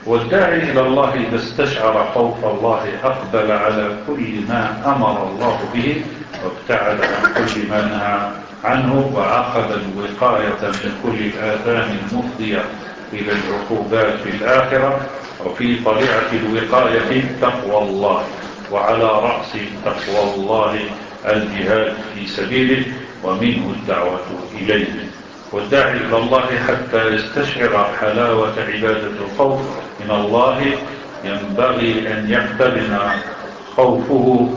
والداعي إلى الله إذا استشعر خوف الله أقبل على كل ما أمر الله به وابتعد عن كل ما نهى عنه وعقد الوقاية من كل الآثام المفضية إلى العقوبات في الآخرة. وفي طليعة الوقاية تقوى الله وعلى رأس تقوى الله الجهاد في سبيله ومنه الدعوة إليه. والداعي إلى الله حتى يستشعر حلاوة عبادة الخوف من الله ينبغي أن يقترن خوفه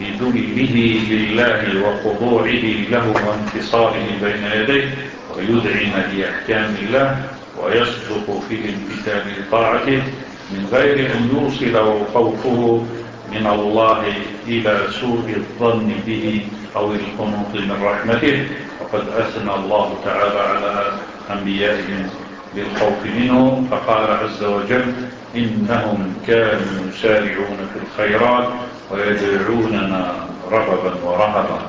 بذله لله وخضوعه له وانتصاره بين يديه ويذعن لأحكام الله ويصدق في الامتثال لطاعته من غير أن يوصل خوفه من الله إلى سوء الظن به أو القنوط من رحمته. وقد أثنى الله تعالى على أنبيائهم بالخوف منه فقال عز وجل إنهم كانوا يسارعون في الخيرات ويدعوننا رغبا ورهبا.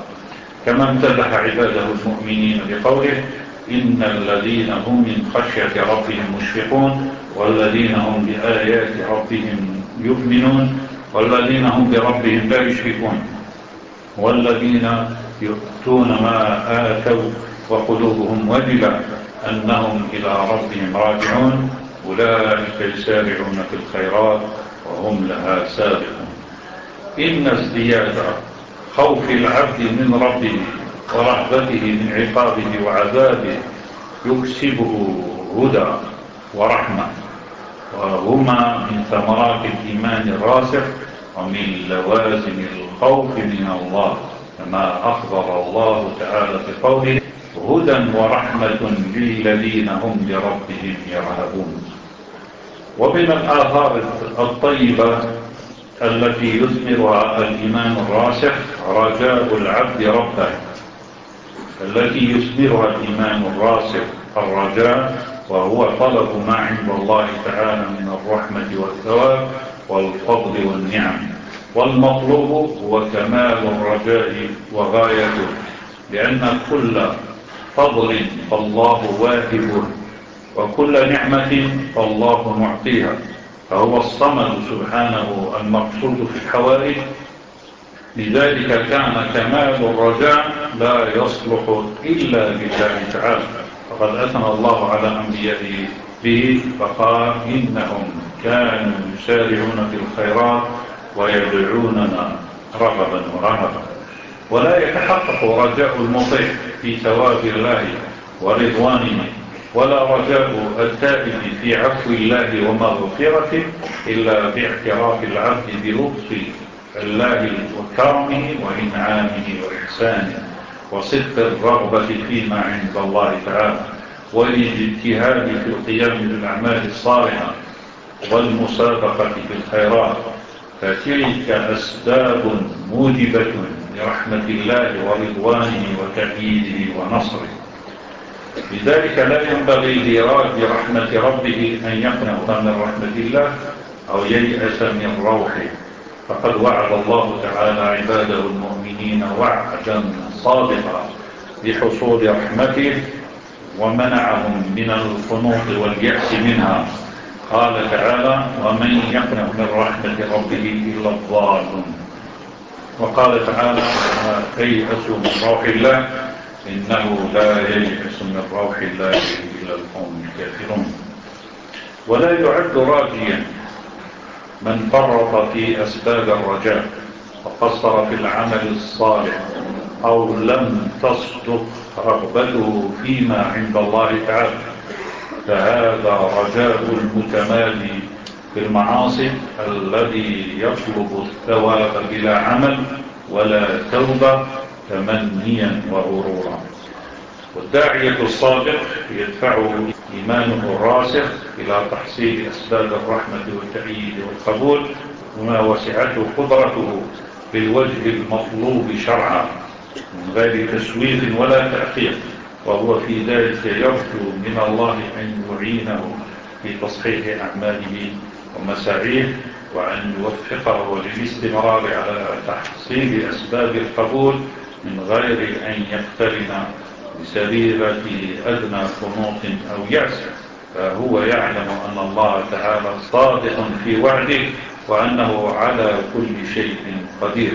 كما امتدح عباده المؤمنين بقوله إن الذين هم من خشية ربهم مشفقون والذين هم بآيات ربهم يؤمنون والذين هم بربهم لا يشركون والذين يؤتون ما آتوا وقلوبهم وجلة أنهم إلى ربهم راجعون أولئك يسارعون في الخيرات وهم لها سابقون. إن ازدياد خوف العبد من ربه ورهبته من عقابه وعذابه يكسبه هدى ورحمة. وهما من ثمرات الإيمان الراسخ ومن لوازم الخوف من الله. كما أخبر الله تعالى في قوله هدى ورحمة للذين هم بربهم يرهبون. ومن الآثار الطيبة التي يثمرها الإيمان الراسخ رجاء العبد ربه. التي يثمرها الإيمان الراسخ الرجاء وهو طلب ما عند الله تعالى من الرحمة والثواب والفضل والنعم. والمطلوب هو كمال الرجاء وغايته لأن كل فضل فالله واهبه وكل نعمة فالله معطيها. فهو الصمد سبحانه المقصود في الحوائج لذلك كان كمال الرجاء لا يصلح إلا لله تعالى. فقد أثنى الله على أنبيائه به فقال إنهم كانوا يسارعون في الخيرات ويدعوننا رغبا ورهبا. ولا يتحقق رجاء المطيع في ثواب الله ورضوانه ولا رجاء التائب في عفو الله ومغفرته إلا باعتراف العبد بلطف الله وكرمه وإنعامه وإحسانه وصدق الرغبة فيما عند الله تعالى والاجتهاد في القيام بالأعمال الصالحة والمسابقة في الخيرات فتلك أسباب موجبة لرحمة الله ورضوانه وتأييده ونصره. لذلك لا ينبغي لراد رحمة ربه أن يقنط من رحمة الله أو ييأس من روحه. فقد وعد الله تعالى عباده المؤمنين وعدا صادقا بحصول رحمته ومنعهم من القنوط واليأس منها. قال تعالى ومن يقنع من رحمة ربه إلا الضالون وقال تعالى وما تيأسوا من روح الله؟ إنه لا ييأس من روح الله إلا القوم الكافرون ولا يعد راجيا من فرط في أسباب الرجاء وقصر في العمل الصالح أو لم تصدق رغبته فيما عند الله تعالى فهذا رجاء المتمادي في المعاصي الذي يطلب الثواب بلا عمل ولا توبة تمنيا وغرورا. والداعية الصادق يدفعه إيمانه الراسخ إلى تحصيل أسباب الرحمة والتأييد والقبول وما وسعته قدرته بالوجه المطلوب شرعا من غير تسويف ولا تأخير. وهو في ذلك يرجو من الله أن يعينه في تصحيح أعماله ومساعيه وأن يوفقه للاستمرار على تحصيل أسباب القبول من غير أن يقترن بسريرة أدنى قنوط أو يأس فهو يعلم أن الله تعالى صادق في وعده وأنه على كل شيء قدير.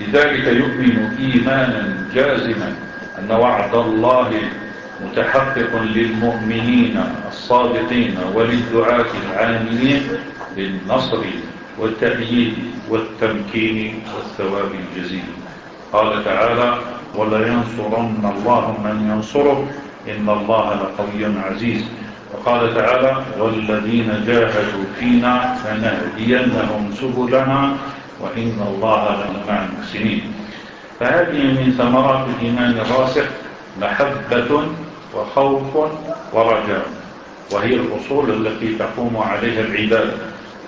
لذلك يؤمن إيمانا جازما أن وعد الله متحقق للمؤمنين الصادقين وللدعاة العاملين بالنصر والتأييد والتمكين والثواب الجزيل. قال تعالى ولينصرن الله من ينصره إن الله لقوي عزيز. وقال تعالى والذين جاهدوا فينا فنهدينهم سبلنا وإن الله لمع المحسنين. فهذه من ثمرات الإيمان الراسخ محبة وخوف ورجاء وهي الأصول التي تقوم عليها العبادة.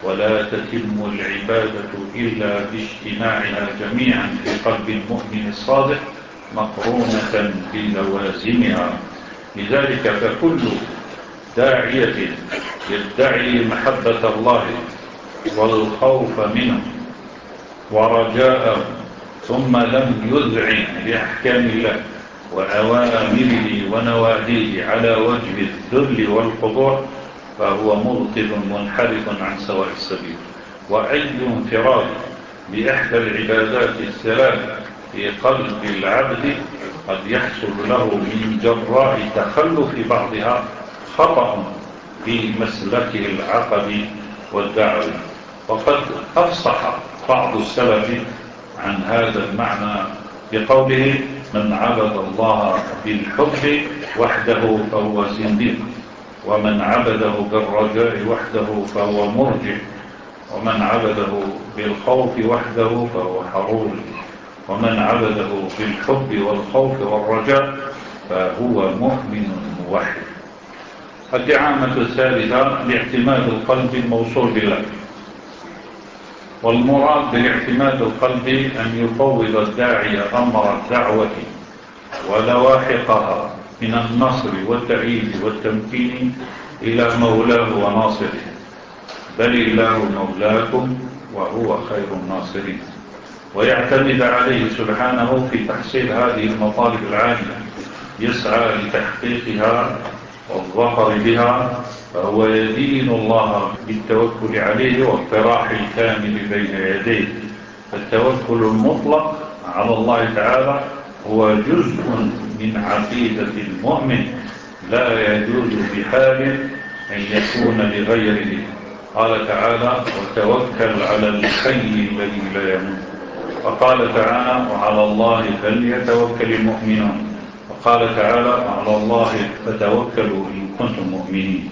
ولا تتم العبادة إلا باجتماعها جميعا في قلب المؤمن الصادق مقرونة بلوازمها. لذلك فكل داعية يدعي محبة الله والخوف منه ورجاءه ثم لم يذعن لأحكام الله وأوامره ونواهيه على وجه الذل والخضوع فهو مبطل منحرف عن سواء السبيل. وأي انفراد بإحدى العبادات الثلاث في قلب العبد قد يحصل له من جراء تخلف بعضها خطأ في مسلكه العقدي والدعوي وقد أفصح بعض السلف عن هذا المعنى بقوله من عبد الله بالحب وحده فهو زنديق. ومن عبده بالرجاء وحده فهو مرجع ومن عبده بالخوف وحده فهو حرور ومن عبده بالحب والخوف والرجاء فهو مؤمن موحد الدعامة الثالثة لاعتماد القلب الموصول بالله والمراد بالاعتماد القلبي أن يفوض الداعي أمر الدعوة ولواحقها. من النصر والتعيد والتمكين إلى مولاه وناصره. بل الله مولاكم وهو خير الناصرين. ويعتمد عليه سبحانه في تحصيل هذه المطالب العالية. يسعى لتحقيقها والظفر بها فهو يدين الله بالتوكل عليه واقتراح الكامل بين يديه. فالتوكل المطلق على الله تعالى هو جزء من عقيدة المؤمن لا يجوز بحال أن يكون لغيره قال تعالى وتوكل على الحي الذي لا يموت وقال تعالى وعلى الله فليتوكل المؤمنون وقال تعالى وعلى الله فتوكلوا إن كنتم مؤمنين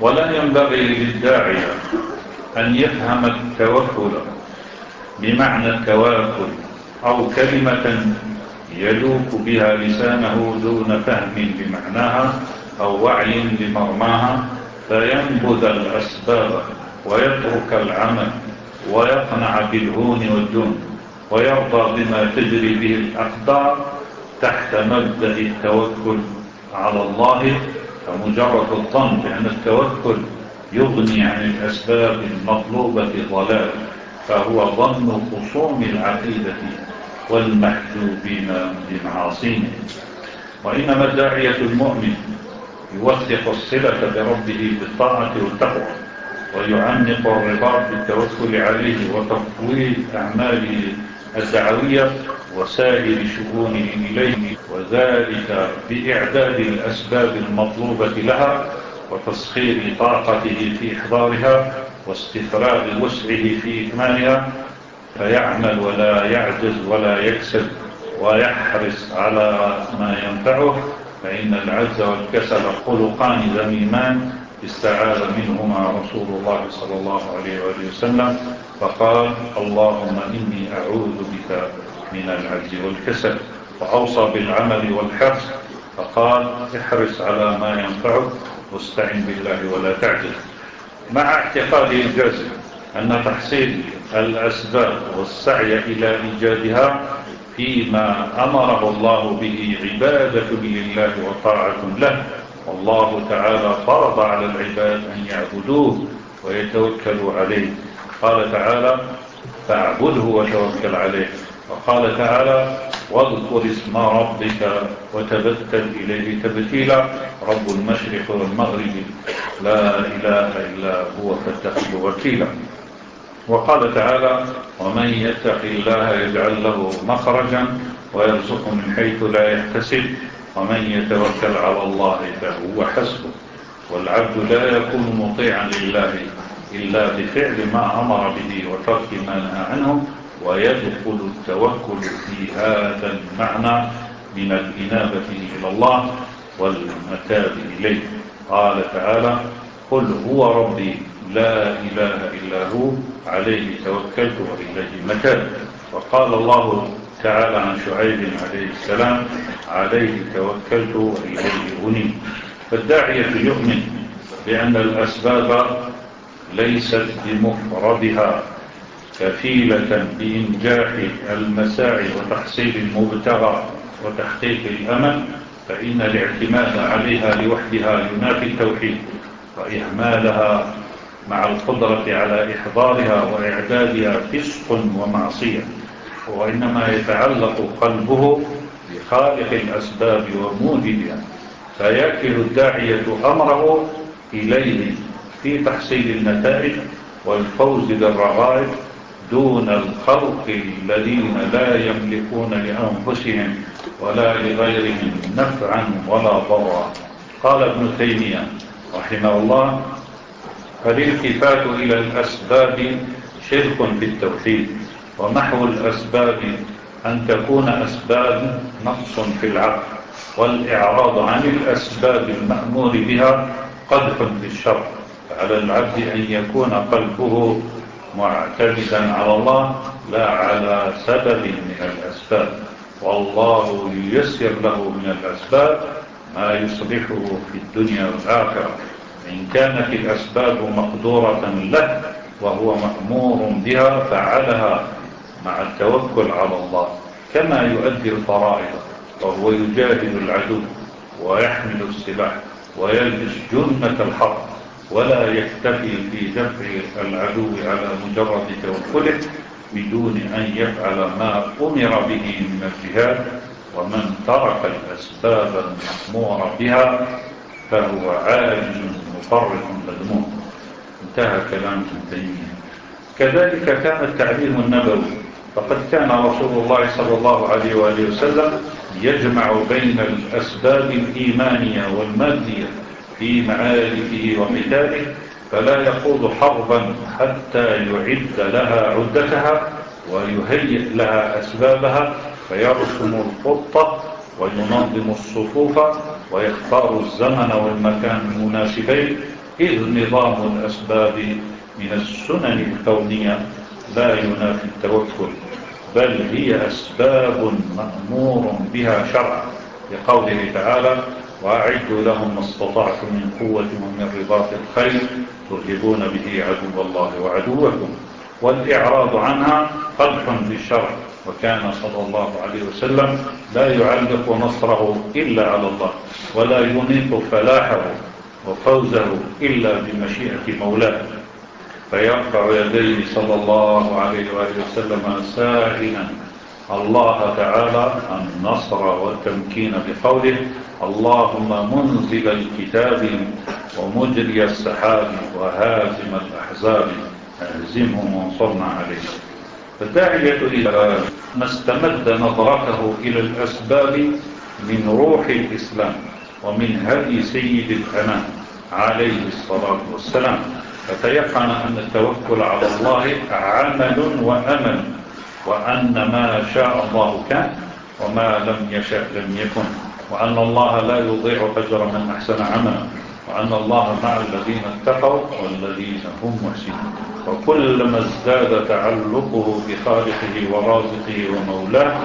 ولا ينبغي للداعية أن يفهم التوكل بمعنى التواكل أو كلمة يلوك بها لسانه دون فهم بمعناها أو وعي بمرماها فينبذ الأسباب ويترك العمل ويقنع بالهون والدون ويرضى بما تجري به الأقدار تحت مبدأ التوكل على الله فمجرد الظن بأن التوكل يغني عن الأسباب المطلوبة ضلال فهو ظن خصوم العقيدة. والمحجوبين بمعاصيه وإنما الداعية المؤمن يوثق الصلة بربه بالطاعة والتقوى ويعمق الرباط بالتوكل عليه وتفويض أعماله الدعوية وسائر شؤونه إليه وذلك بإعداد الأسباب المطلوبة لها وتسخير طاقته في إحضارها واستفراغ وسعه في إكمالها فيعمل ولا يعجز ولا يكسب ويحرص على ما ينفعه فإن العجز والكسل خلقان ذميمان استعاذ منهما رسول الله صلى الله عليه وآله وسلم فقال اللهم إني أعوذ بك من العجز والكسل. وأوصى بالعمل والحرص فقال احرص على ما ينفعك واستعن بالله ولا تعجز. مع اعتقاده الجازم أن تحصيل الأسباب والسعي إلى إيجادها فيما أمره الله به عبادة لله وطاعة له. والله تعالى فرض على العباد أن يعبدوه ويتوكلوا عليه. قال تعالى فاعبده وتوكل عليه. وقال تعالى واذكر اسم ربك وتبتل إليه تبتيلا. رب المشرق والمغرب لا إله إلا هو فاتخذ وكيلا. وقال تعالى ومن يتق الله يجعل له مخرجا ويرزقه من حيث لا يحتسب ومن يتوكل على الله فهو حسبه. والعبد لا يكون مطيعا لله إلا بفعل ما أمر به وترك ما نهى عنه ويدخل التوكل في هذا المعنى من الإنابة إلى الله والمتاب إليه. قال تعالى قل هو ربي لا إله إلا هو عليه توكلت وإليه المتاب وقال الله تعالى عن شعيب عليه السلام عليه توكلت وإليه أنيب فالداعية يؤمن بأن الأسباب ليست بمفردها كفيلة بإنجاح المساعي وتحصيل المبتغى وتحقيق الأمل فإن الاعتماد عليها لوحدها ينافي التوحيد وإهمالها مع القدرة على إحضارها وإعدادها فسق ومعصية وإنما يتعلق قلبه بخالق الأسباب وموجدها فيكل الداعية أمره إليه في تحصيل النتائج والفوز بالرغائب دون الخلق الذين لا يملكون لأنفسهم ولا لغيرهم نفعا ولا ضرا. قال ابن تيمية رحمه الله فالالتفات إلى الأسباب شرك في التوحيد ومحو الأسباب أن تكون أسباب نقص في العقل والإعراض عن الأسباب المأمور بها قدح في الشر على العبد أن يكون قلبه معتمدا على الله لا على سبب من الأسباب والله ييسر له من الأسباب ما يصلحه في الدنيا والآخرة. إن كانت الأسباب مقدورة له وهو مأمور بها فعلها مع التوكل على الله كما يؤدي الفرائض وهو يجاهد العدو ويحمل السلاح ويلبس جنة الحق ولا يكتفي في دفع العدو على مجرد توكله بدون أن يفعل ما أمر به من الجهاد ومن ترك الأسباب المأمور بها فهو عاجز مفرط مذموم. انتهى كلام ابن تيمية. كذلك كان التعليم النبوي. فقد كان رسول الله صلى الله عليه وآله وسلم يجمع بين الأسباب الإيمانية والمادية في معارفه وقتاله فلا يخوض حربا حتى يعد لها عدتها ويهيئ لها أسبابها فيرسم الخطة وينظم الصفوف ويختار الزمن والمكان المناسبين إذ نظام الأسباب من السنن الكونية لا ينافي التوكل بل هي أسباب مأمور بها شرعا. لقوله تعالى وأعدوا لهم ما استطعتم من قوة ومن رباط الخير ترهبون به عدو الله وعدوكم. والإعراض عنها قدح في الشرع وكان صلى الله عليه وسلم لا يعلق نصره إلا على الله ولا ينيط فلاحه وفوزه إلا بمشيئة مولاه. فيرفع يديه صلى الله عليه وآله وسلم سائلا الله تعالى النصر والتمكين بقوله اللهم منزل الكتاب ومجري السحاب وهازم الأحزاب اهزمهم وانصرنا عليه. فالداعية إلى ما استمد نظرته إلى الأسباب من روح الإسلام ومن هدي سيد الأنام عليه الصلاة والسلام. فتيقن أن التوكل على الله عمل وأمل وأن ما شاء الله كان وما لم يشاء لم يكن وأن الله لا يضيع أجر من أحسن عملا وأن الله مع الذين اتقوا والذين هم محسنون. وكلما ازداد تعلقه بخالقه ورازقه ومولاه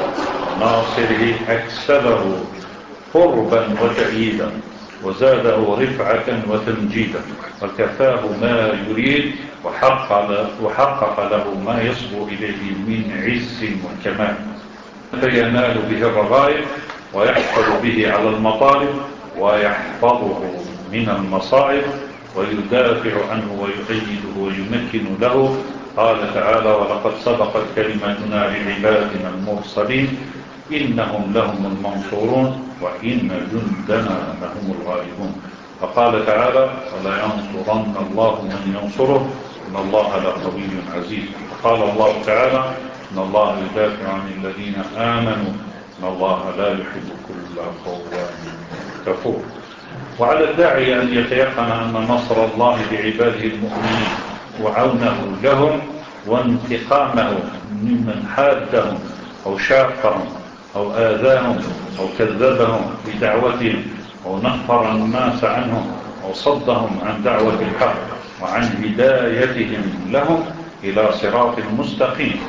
وناصره أكسبه قربا وتأييدا وزاده رفعة وتمجيدا وكفاه ما يريد وحقق, له ما يصبو إليه من عز وكمال. فينال به الرغائب ويحفظ به على المطالب ويحفظه من المصائب ويدافع عنه ويؤيده ويمكن له. قال تعالى ولقد سبقت كلمتنا لعبادنا المرسلين إنهم لهم المنصورون وإن جندنا لهم الغالبون. فقال تعالى ولا ينصرن الله من ينصره إن الله لقوي عزيز. وقال الله تعالى إن الله يدافع عن الذين آمنوا إن الله لا يحب كل قوام كفور. وعلى الداعي أن يتيقن أن نصر الله بعباده المؤمنين وعونه لهم وانتقامه ممن حادهم أو شاقهم أو آذاهم أو كذبهم بدعوتهم أو نفر الناس عنهم أو صدهم عن دعوة الحق وعن هدايتهم لهم إلى صراط مستقيم.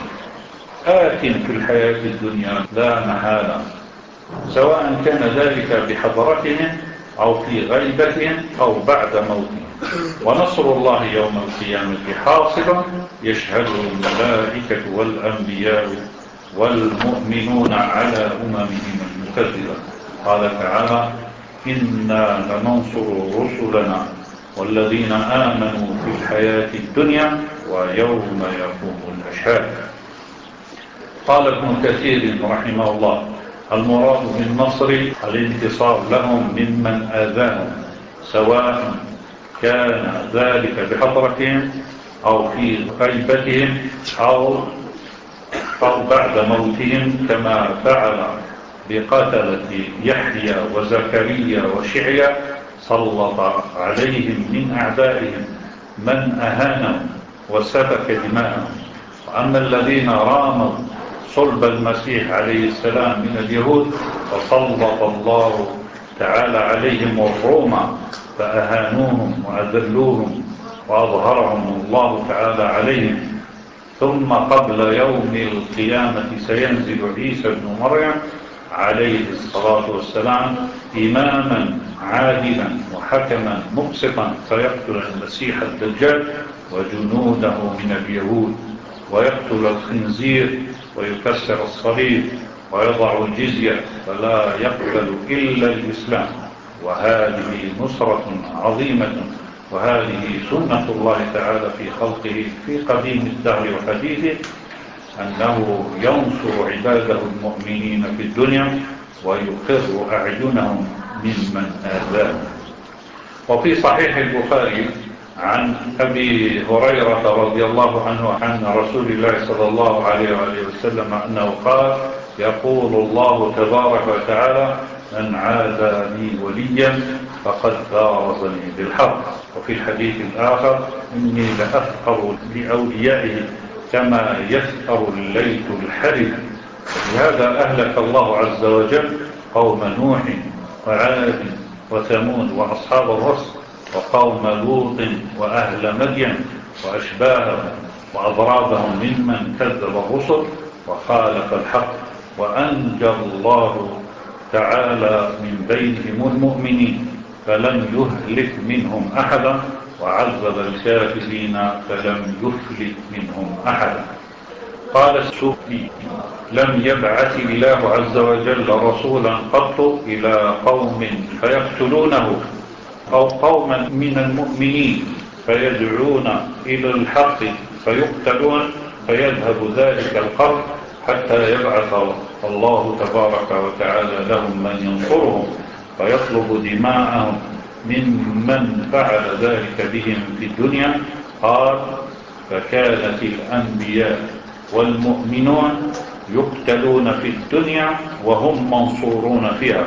آت في الحياة الدنيا لا محالة سواء كان ذلك بحضرتهم أو في غيبتهم أو بعد موتهم ونصر الله يوم القيامة حاصلا يشهده الملائكة والأنبياء والمؤمنون على أممهم المكذبة. قال تعالى إنا لننصر رسلنا والذين آمنوا في الحياة الدنيا ويوم يقوم الأشهاد. قال ابن كثير رحمه الله المراد بالنصر الانتصار لهم ممن آذاهم سواء كان ذلك بحضرتهم أو في غيبتهم أو, أو بعد موتهم كما فعل بقتلة يحيى وزكريا وشعيا سلط عليهم من أعدائهم من أهانهم وسفك دماءهم. وأما الذين راموا صلب المسيح عليه السلام من اليهود فسلط الله تعالى عليهم الروم فأهانوهم وأذلوهم وأظهرهم الله تعالى عليهم. ثم قبل يوم القيامة سينزل عيسى بن مريم عليه الصلاة والسلام إماما عادلا وحكما مقسطا فيقتل المسيح الدجال وجنوده من اليهود ويقتل الخنزير ويكسر الصليب ويضع الجزية فلا يقبل إلا الإسلام. وهذه نصرة عظيمة وهذه سنة الله تعالى في خلقه في قديم الدهر وحديثه أنه ينصر عباده المؤمنين في الدنيا ويقر أعينهم ممن آذاهم. وفي صحيح البخاري عن أبي هريرة رضي الله عنه عن رسول الله صلى الله عليه وآله وسلم أنه قال يقول الله تبارك وتعالى من عاد لي وليا فقد بارزني بالحق وفي الحديث الآخر إني لأفقر لأوليائه كما يفقر الليل الحرب لهذا أهلك الله عز وجل قوم نوح وعاد وثمود وأصحاب الرسل وقوم لوط وأهل مدين وأشباههم وأضرابهم ممن كذب الرسل وخالف الحق وأنجى الله تعالى من بينهم المؤمنين فلم يهلك منهم أحدا وعذب الكافرين فلم يفلت منهم أحدا. قال السوفي لم يبعث الله عز وجل رسولا قط إلى قوم فيقتلونه. أو قوما من المؤمنين فيدعون إلى الحق فيقتلون فيذهب ذلك القرن حتى يبعث الله تبارك وتعالى لهم من ينصرهم فيطلب دماءهم ممن فعل ذلك بهم في الدنيا. قال فكانت الأنبياء والمؤمنون يقتلون في الدنيا وهم منصورون فيها.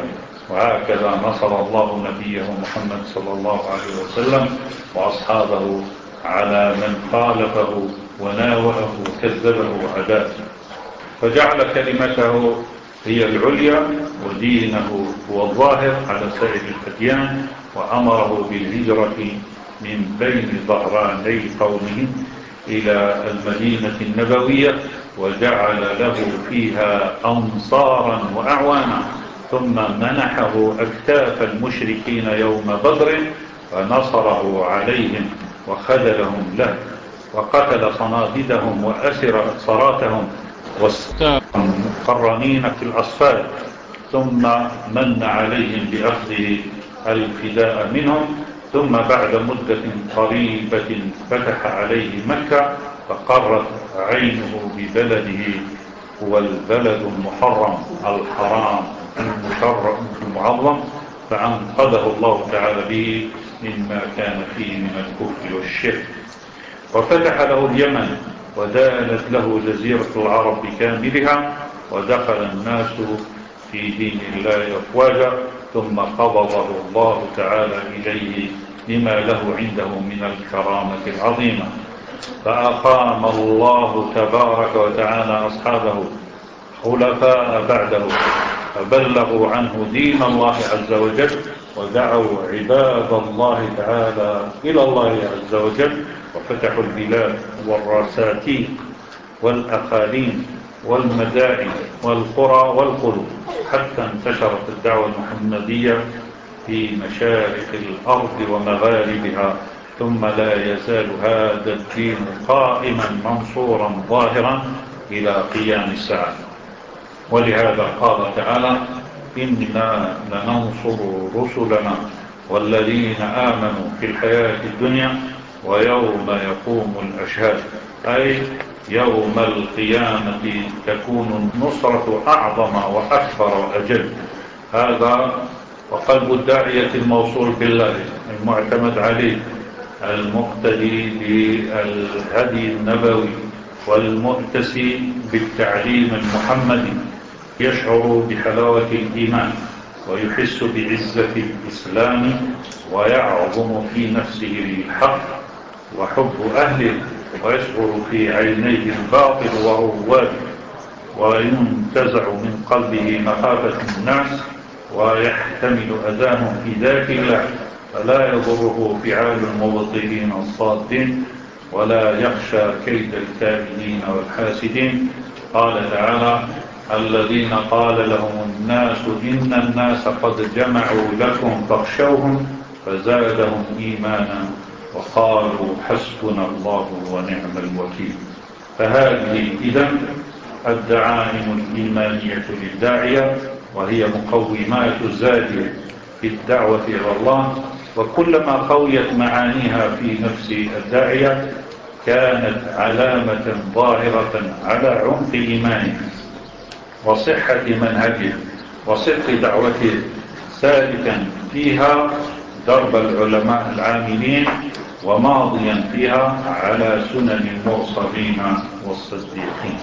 وهكذا نصر الله نبيه محمد صلى الله عليه وسلم وأصحابه على من خالفه وناوله وكذبه وعداه فجعل كلمته هي العليا ودينه هو الظاهر على سائر الأديان وأمره بالهجرة من بين ظهراني قومه إلى المدينة النبوية وجعل له فيها أنصارا وأعوانا. ثم منحه أكتاف المشركين يوم بدر فنصره عليهم وخذلهم له وقتل صناددهم وأسر أسراتهم والمقرنين في الأصفاد. ثم من عليهم بأخذه الفداء منهم. ثم بعد مدة قريبة فتح عليه مكة فقرت عينه ببلده. هو البلد المحرم الحرام. المشرم المعظم فأنقذه الله تعالى به مما كان فيه من الكفر والشرك. وفتح له اليمن ودانت له جزيرة العرب بكاملها ودخل الناس في دين الله أفواجا ثم قبضه الله تعالى إليه لما له عنده من الكرامة العظيمة. فأقام الله تبارك وتعالى أصحابه خلفاء بعده فبلغوا عنه دين الله عز وجل ودعوا عباد الله تعالى إلى الله عز وجل وفتحوا البلاد والراساتين والأقاليم والمدائن والقرى والقلوب حتى انتشرت الدعوة المحمدية في مشارق الأرض ومغاربها ثم لا يزال هذا الدين قائما منصورا ظاهرا إلى قيام الساعة. ولهذا قال تعالى إنا لننصر رسلنا والذين آمنوا في الحياة الدنيا ويوم يقوم الأشهاد. أي يوم القيامة تكون النصرة أعظم وأكثر وأجل هذا وقلب الداعية الموصول بالله المعتمد عليه المقتدي بالهدي النبوي والمؤتسي بالتعليم المحمدي. يشعر بحلاوة الإيمان ويحس بعزة الإسلام ويعظم في نفسه الحق وحب أهله ويشعر في عينيه الباطل ورواد وينتزع من قلبه مخافة الناس ويحتمل أذاهم في ذات الله فلا يضره فعال المبطلين الصادين ولا يخشى كيد الكائنين والحاسدين. قال تعالى الذين قال لهم الناس إن الناس قد جمعوا لكم فاخشوهم فزادهم إيمانا وقالوا حسبنا الله ونعم الوكيل. فهذه إذا الدعائم الإيمانية للداعية وهي مقومات الزاد في الدعوة إلى الله. وكلما قويت معانيها في نفس الداعية كانت علامة ظاهرة على عمق إيمانه. وصحة منهجه وصدق دعوته سالكا فيها درب العلماء العاملين وماضيا فيها على سنن المرسلين والصديقين.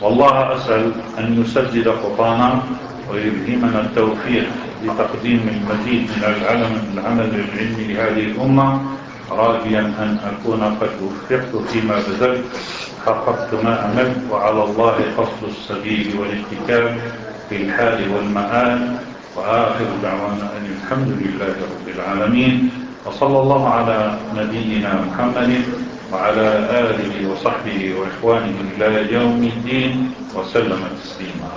والله أسأل أن يسدد خطانا ويلهمنا التوفيق لتقديم المزيد من العلم العمل العلمي لهذه الأمة. راجيا أن أكون قد وفقت فيما بذلت. حققت ما أملت وعلى الله قصد السبيل والاتكال في الحال والمآل. وآخر دعوانا أن الحمد لله رب العالمين. وصلى الله على نبينا محمد وعلى آله وصحبه وإخوانه إلى يوم الدين وسلم تسليما.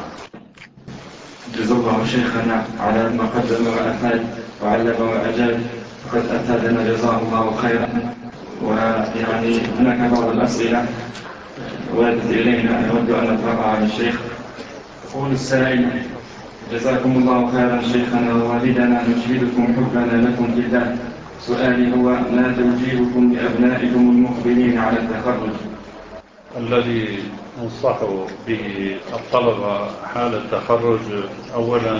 جزا الله شيخنا على ما قدم وأفاد وعلم وأجاب قد أفادنا جزاه الله خيرا. ويعني هناك بعض الأسئلة وردت إلينا. نود أن نتابع عن الشيخ. يقول السائل جزاكم الله خيرا شيخنا ووالدنا نشهدكم حبنا لكم الله سؤالي هو ما توجيهكم لأبنائكم المقبلين على التخرج؟ الذي أنصح به الطلبة حال التخرج أولا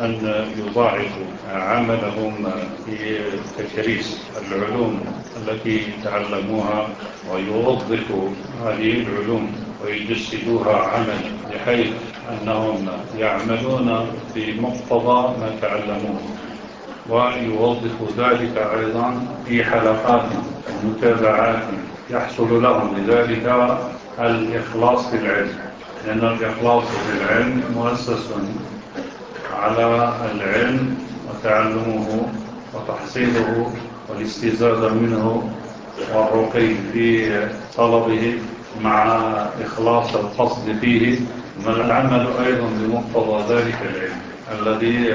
أن يضاعفوا عملهم في تكريس العلوم التي تعلموها ويوظفوا هذه العلوم ويجسدوها عمل بحيث أنهم يعملون بمقتضى ما تعلموه. ويوظفوا ذلك أيضا في حلقات ومتابعات يحصل لهم بذلك الإخلاص في العلم لأن الإخلاص في العلم مؤسس على العلم وتعلمه وتحصيله والاستزادة منه والرقي في طلبه مع إخلاص القصد فيه والعمل أيضا بمقتضى ذلك العلم الذي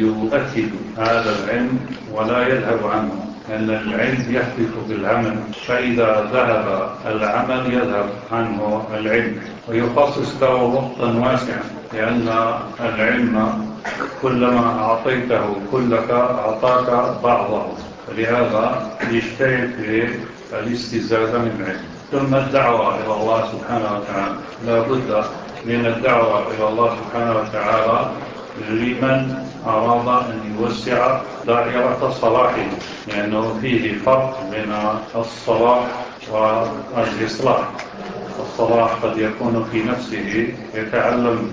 يؤكد هذا العلم ولا يذهب عنه. أن العلم يحدث بالعمل فإذا ذهب العمل يذهب عنه العلم ويخصص له وقتا واسعا لأن العلم كلما أعطيته كلك أعطاك بعضه. فلهذا يجتهد في الاستزادة من العلم. ثم الدعوة إلى الله سبحانه وتعالى. لا بد من الدعوة إلى الله سبحانه وتعالى لمن أراد أن يوسع دائرة صلاحه لأنه فيه فرق بين الصلاح والإصلاح الصلاح. قد يكون في نفسه يتعلم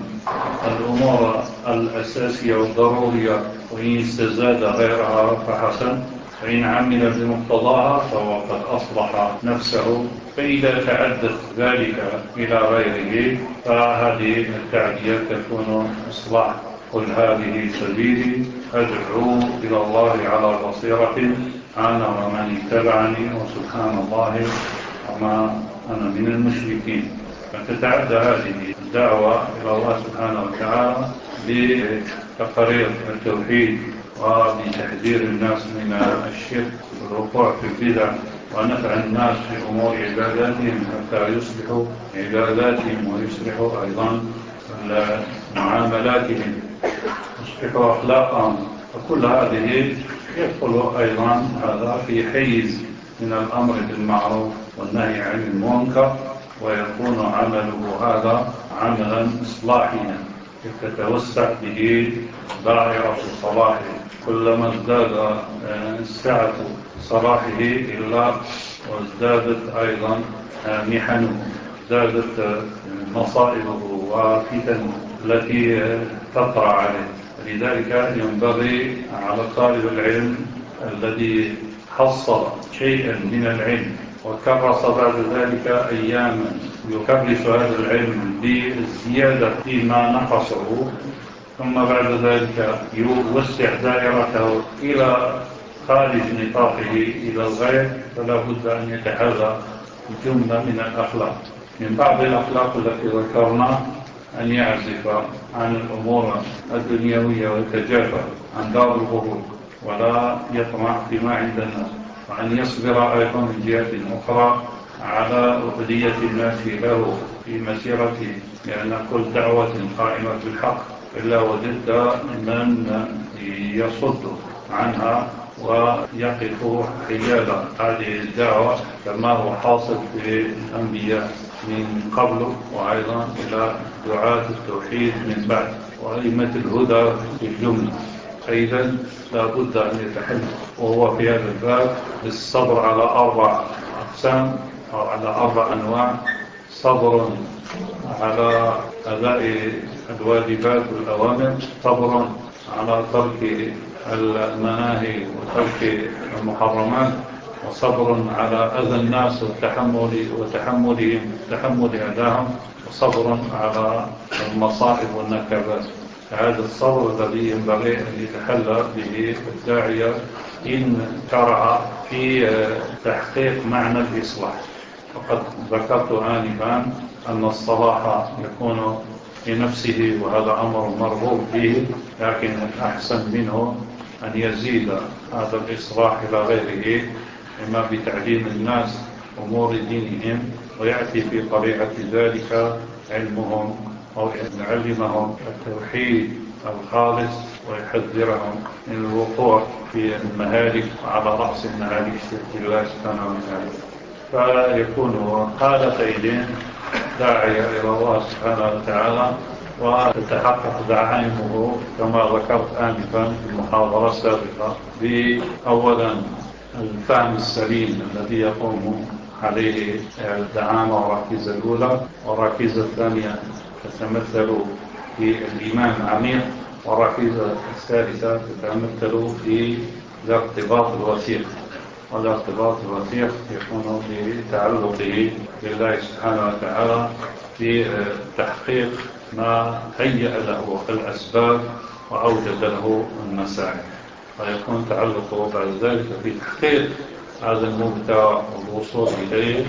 الأمور الأساسية والضرورية وإن استزاد غيرها فحسن. فإن عمل بمقتضاها فهو قد أصلح نفسه. فإذا تعدت ذلك إلى غيره فهذه التعديات تكون إصلاح قل هذه سبيلي أدعو إلى الله على بصيرة أنا ومن اتبعني وسبحان الله وما أنا من المشركين. فتتعدى هذه الدعوة إلى الله سبحانه وتعالى بتقرير التوحيد وبتحذير الناس من الشرك والوقوع في البدع ونفع الناس في أمور عباداتهم حتى يصلحوا عباداتهم ويصلحوا أيضا معاملاتهم. يصلحوا أخلاقهم وكل هذه يدخل أيضا هذا في حيز من الأمر بالمعروف والنهي عن المنكر ويكون عمله هذا عملا إصلاحيا. تتوسع به دائرة صلاحه؟ كلما ازداد سعة صلاحه إلا وازدادت أيضا محنه ازدادت مصائبه وفتنه. التي تطرع عليه. لذلك ينبغي على طالب العلم الذي حصل شيئا من العلم وكرس بعد ذلك أياما يكرس هذا العلم بالزيادة فيما نقصه ثم بعد ذلك يوسع دائرته إلى خارج نطاقه إلى الغير فلا بد أن يتحرى جملة من الأخلاق. من بعض الأخلاق التي ذكرنا أن يعزف عن الأمور الدنيوية ويتجافى عن دار الغرور ولا يطمع فيما عند الناس وأن يصبر أيضا من جهة أخرى على عبودية الناس له في مسيرته لأن كل دعوة قائمة بالحق إلا وجدت من يصد عنها ويقف حيال هذه الدعوة كما هو حاصل في الأنبياء من قبل وأيضا إلى دعاة التوحيد من بعد وأئمة الهدى في الجملة. فإذا لا بد أن يتحل وهو في هذا الباب بالصبر على أربع أقسام أو على أربع أنواع. صبر على أداء الواجبات والأوامر صبر على ترك المناهي وترك المحرمات وصبر على أذى الناس والتحمل وتحملهم تحمل أذاهم وصبر على المصائب والنكبات. هذا الصبر الذي ينبغي أن يتحلى به الداعية إن شرع في تحقيق معنى الإصلاح. وقد ذكرت آنفا أن الصلاح يكون في نفسه وهذا أمر مرغوب به لكن الأحسن منه أن يزيد هذا الإصلاح إلى غيره إما بتعليم الناس أمور دينهم ويأتي في طبيعة ذلك علمهم أو يعلمهم التوحيد الخالص ويحذرهم من الوقوع في المهالك على رأس المهالك شرك الله سبحانه وتعالى. فيكون حالتين داعية إلى الله سبحانه وتعالى وتتحقق دعائمه كما ذكرت آنفا في المحاضرة السابقة بأولا الفهم السليم الذي يقوم عليه الدعامة والركيزة الأولى والركيزة الثانية تتمثل في الإيمان العميق والركيزة الثالثة تتمثل في الارتباط الوثيق. والارتباط الوثيق يكون بتعلقه بالله سبحانه وتعالى في تحقيق ما هيأ له الأسباب وأوجد له المساعي. ويكون تعلقه بعد ذلك في تحقيق هذا المبتع والوصول إليه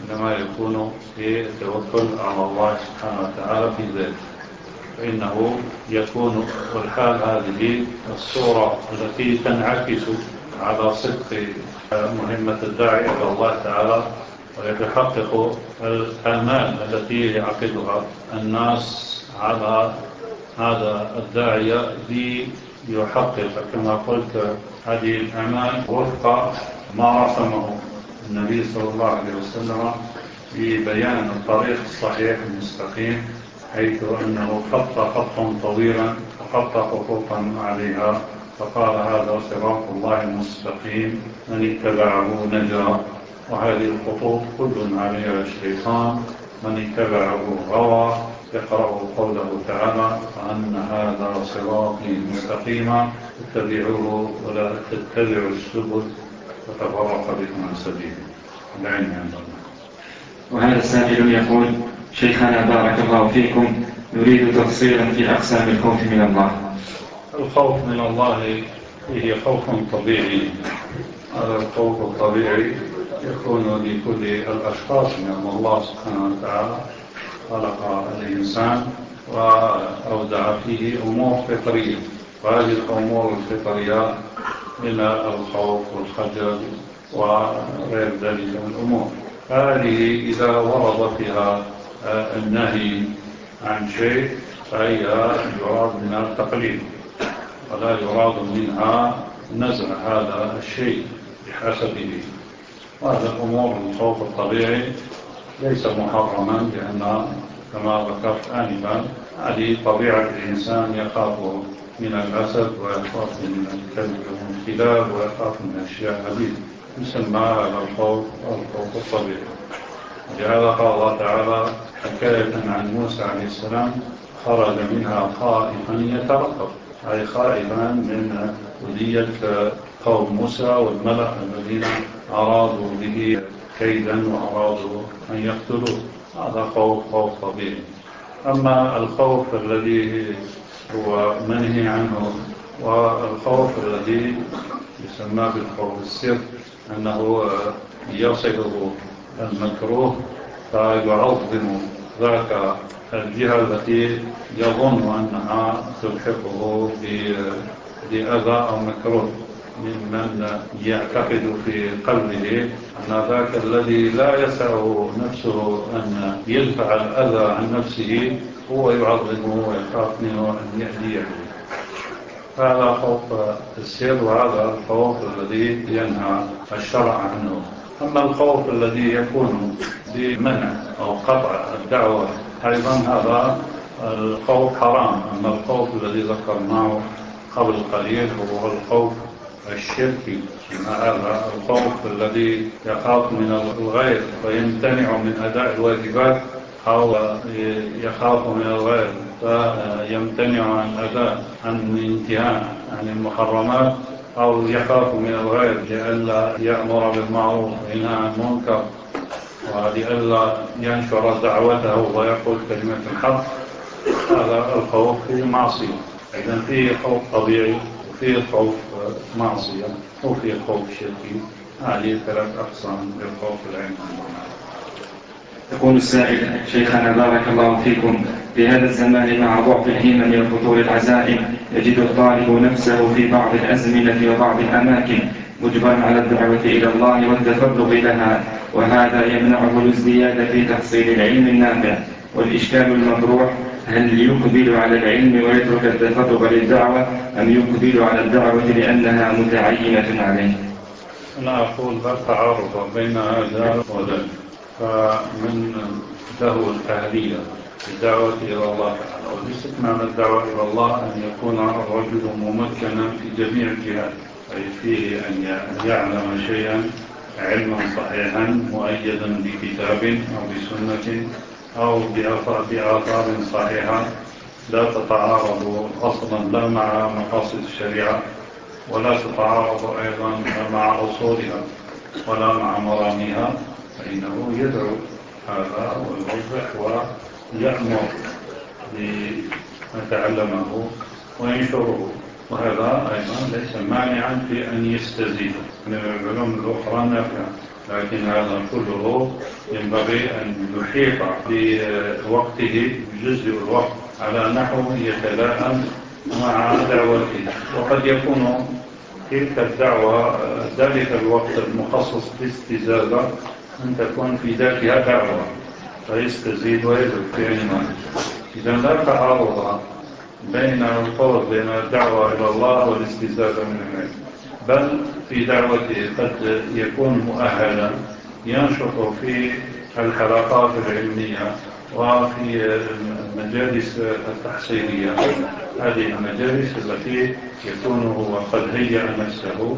إنما يكون في التوكل على الله سبحانه وتعالى في ذلك. فإنه يكون والحال هذه الصورة التي تنعكس على صدق مهمة الداعي إلى الله تعالى ويتحقق الآمال التي يعقدها الناس على هذا الداعية ليحقق كما قلت هذه الأمال وفق ما رسمه النبي صلى الله عليه وسلم في بيان الطريق الصحيح المستقيم حيث أنه خط خطا طويلا وخط خطوطا عليها فقال هذا صراط الله المستقيم من اتبعه نجا. وهذه الخطوط كل عليها الشيطان من اتبعه غوى يقرأ قوله تعالى وأن هذا صراطي مستقيما اتبعوه ولا تتبعوا السبل. فتفرق بكم عن سبيله. العلم عند الله. وهذا السائل يقول شيخنا بارك الله فيكم نريد تفصيلا في أقسام الخوف من الله. الخوف من الله هي خوف طبيعي. هذا الخوف الطبيعي يكون لكل الأشخاص من الله سبحانه وتعالى خلق الإنسان وأودع فيه أمور فطرية. وهذه الأمور الفطرية من الخوف والخجل وغير ذلك من الأمور. هذه إذا ورد فيها النهي عن شيء فهي يراد منها التقليد. ولا يراد منها نزع هذا الشيء بحسبه. وهذا الأمور الخوف الطبيعي ليس محرما لأن كما ذكرت آنفا هذه طبيعة الإنسان يخاف من الأسد ويخاف من الكلاب ويخاف من أشياء عديدة يسمى هذا الخوف الخوف الطبيعي. لهذا قال الله تعالى حكاية عن موسى عليه السلام خرج منها خائفا يترقب أي خائفا من ودية قوم موسى والملأ الذين أرادوا به كيدا وأرادوا أن يقتلوه. هذا خوف خوف طبيعي. أما الخوف الذي هو منهي عنه والخوف الذي يسمى بالخوف السر أنه يصله المكروه فيعظم ذاك الجهة التي يظن أنها تلحقه بأذى أو مكروه. ممن يعتقد في قلبه أن ذاك الذي لا يسعه نفسه أن يدفع الأذى عن نفسه هو يعظمه ويخاف منه أن يأذيه هذا خوف السير وهذا الخوف الذي ينهى الشرع عنه. أما الخوف الذي يكون بمنع أو قطع الدعوة أيضا هذا الخوف حرام. أما الخوف الذي ذكرناه قبل قليل هو الخوف الشركي هذا الخوف الذي يخاف من الغير ويمتنع من أداء الواجبات أو يخاف من الغير فيمتنع عن أداء عن الانتهاء عن المحرمات أو يخاف من الغير لئلا يأمر بالمعروف وينهى عن المنكر ولئلا ينشر دعوته ويقول كلمة الحق. هذا الخوف فيه معصية. إذا فيه خوف طبيعي وفيه خوف معصية وفيه خوف شركي هذه ثلاث أقسام للخوف العلم يقول السائل شيخنا بارك الله فيكم. في هذا الزمان مع ضعف الهمم وفتور العزائم يجد الطالب نفسه في بعض الأزمنة وبعض الأماكن مجبرا على الدعوة إلى الله والتفرغ لها وهذا يمنعه الازدياد في تحصيل العلم النافع. والإشكال المطروح هل يقبل على العلم ويترك التفرغ للدعوة أم يقبل على الدعوة لأنها متعينة عليه؟ أنا أقول لا تعارض بين هذا وذاك. فمن له الأهلية الدعوة إلى الله تعالى وليست معنى الدعوة إلى الله أن يكون الرجل ممكنا في جميع الجهات. أي فيه أن يعلم شيئا علما صحيحا مؤيدا بكتاب أو بسنة. أو بآثار صحيحة لا تتعارض أصلا لا مع مقاصد الشريعة ولا تتعارض أيضا مع أصولها ولا مع مراميها فإنه يدعو هذا ويوضح ويأمر بما تعلمه وينشره. وهذا أيضا ليس مانعا في أن يستزيد. من العلوم الأخرى نافعة. لكن هذا كله ينبغي أن يحيط بوقته بجزء الوقت على نحو يتلائم مع دعوته. وقد يكون تلك الدعوة ذلك الوقت المخصص باستزادة أن تكون في ذاتها دعوة فيستزيد ويزد في علمه إذا لا تعارض بين القول بين الدعوة إلى الله والاستزادة من العلم. بل في دعوته قد يكون مؤهلا ينشط في الحلقات العلمية وفي المجالس التحصيلية. هذه المجالس التي يكون هو قد هيأ نفسه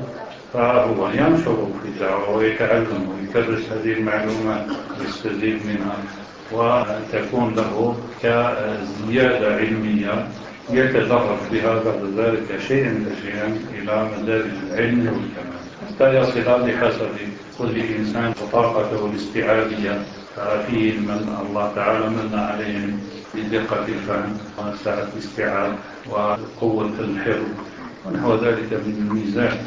فهو ينشر في الدعوة ويتعلم ويكرس هذه المعلومات ويستزيد منها وتكون له كزيادة علمية يتدرج بها بعد ذلك شيئا فشيئا إلى مدارج العلم والكمال. حتى يصل بحسب كل إنسان وطاقته الاستيعابية ففيه من الله تعالى من عليهم بدقة الفهم وسعة الاستيعاب وقوة الحفظ. ونحو ذلك من الميزان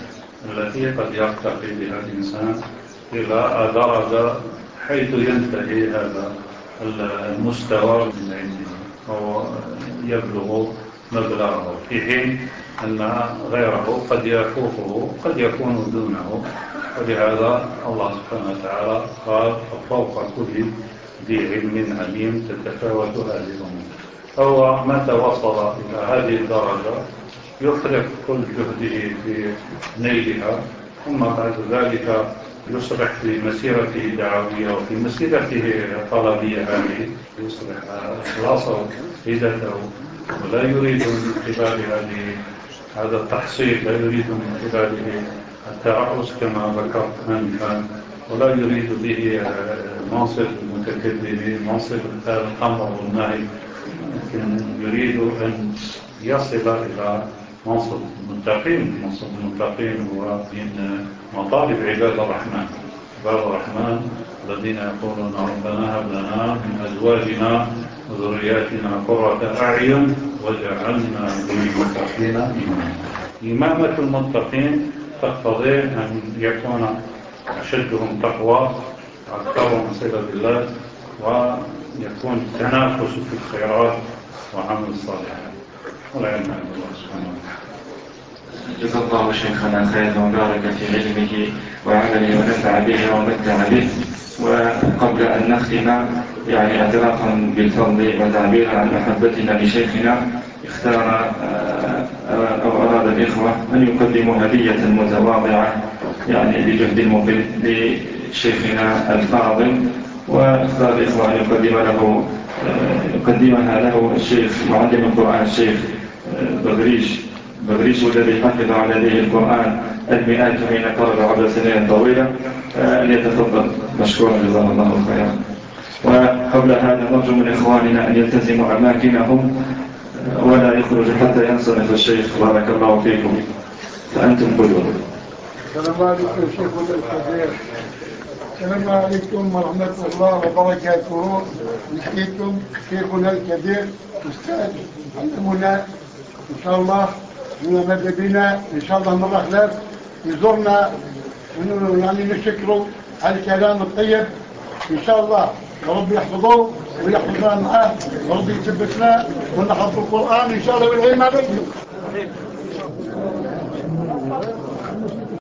التي قد يرتقي بها الإنسان إلى درجة حيث ينتهي هذا المستوى من علمه ويبلغ مبلغه في حين أن غيره قد يفوقه قد يكون دونه. ولهذا الله سبحانه وتعالى قال فوق كل ذي علم عليم تتفاوت هذه الأمور. فهو متى وصل إلى هذه الدرجة؟ يفرق كل جهده في نيلها ثم بعد ذلك يصبح في مسيرته الدعوية وفي مسيرته الطلبية هذه. يصبح خلاصه هدته ولا يريد من خلال هذه هذا التحصيل لا يريد من خلاله التعرس كما ذكرت أنفا. ولا يريد به منصب المتكلم منصب الأمر والنهي لكن يريد أن يصل إلى منصب المتقين منصب المتقين هو من مطالب عباد الرحمن. عباد الرحمن الذين يقولون ربنا هب لنا من أزواجنا وذرياتنا قرة أعين وجعلنا للمتقين إماما. إمامة المتقين تقتضي أن يكون أشدهم تقوى أكثرهم صلة بالله ويكون تنافس في الخيرات وعمل الصالحات. عند الله سبحانه وتعالى جزا الله شيخنا خيرا وبارك في علمه وعمله ونفع به ومتع به. وقبل أن نختم يعني اعترافا بالفضل وتعبيرا عن محبتنا لشيخنا اختار آه، أو أراد الإخوة أن يقدموا هدية متواضعة يعني بجهد مفيد لشيخنا الفاضل. واختار الإخوة أن يقدم له آه، يقدمها له الشيخ معلم القرآن الشيخ بغريش. بغريش الذي حفظ على يديه القرآن المئات من قرب عبر سنين طويلة. أن يتفضل. مشكورا جزاه الله خيرا. وقبل هذا نرجو من إخواننا أن يلتزموا أماكنهم ولا يخرج حتى ينصرف الشيخ. بارك الله فيكم. فأنتم قدوة السلام عليكم شيخنا الكبير السلام عليكم ورحمة الله وبركاته. نحييكم شيخنا الكبير أستاذ علمنا إن شاء الله ماذا بنا إن شاء الله مرة خلاف يزورنا يعني نشكره على الكلام الطيب. إن شاء الله رب يحفظه ويحفظنا معاه وربي يثبتنا ونحفظ القرآن إن شاء الله والعلم عليكم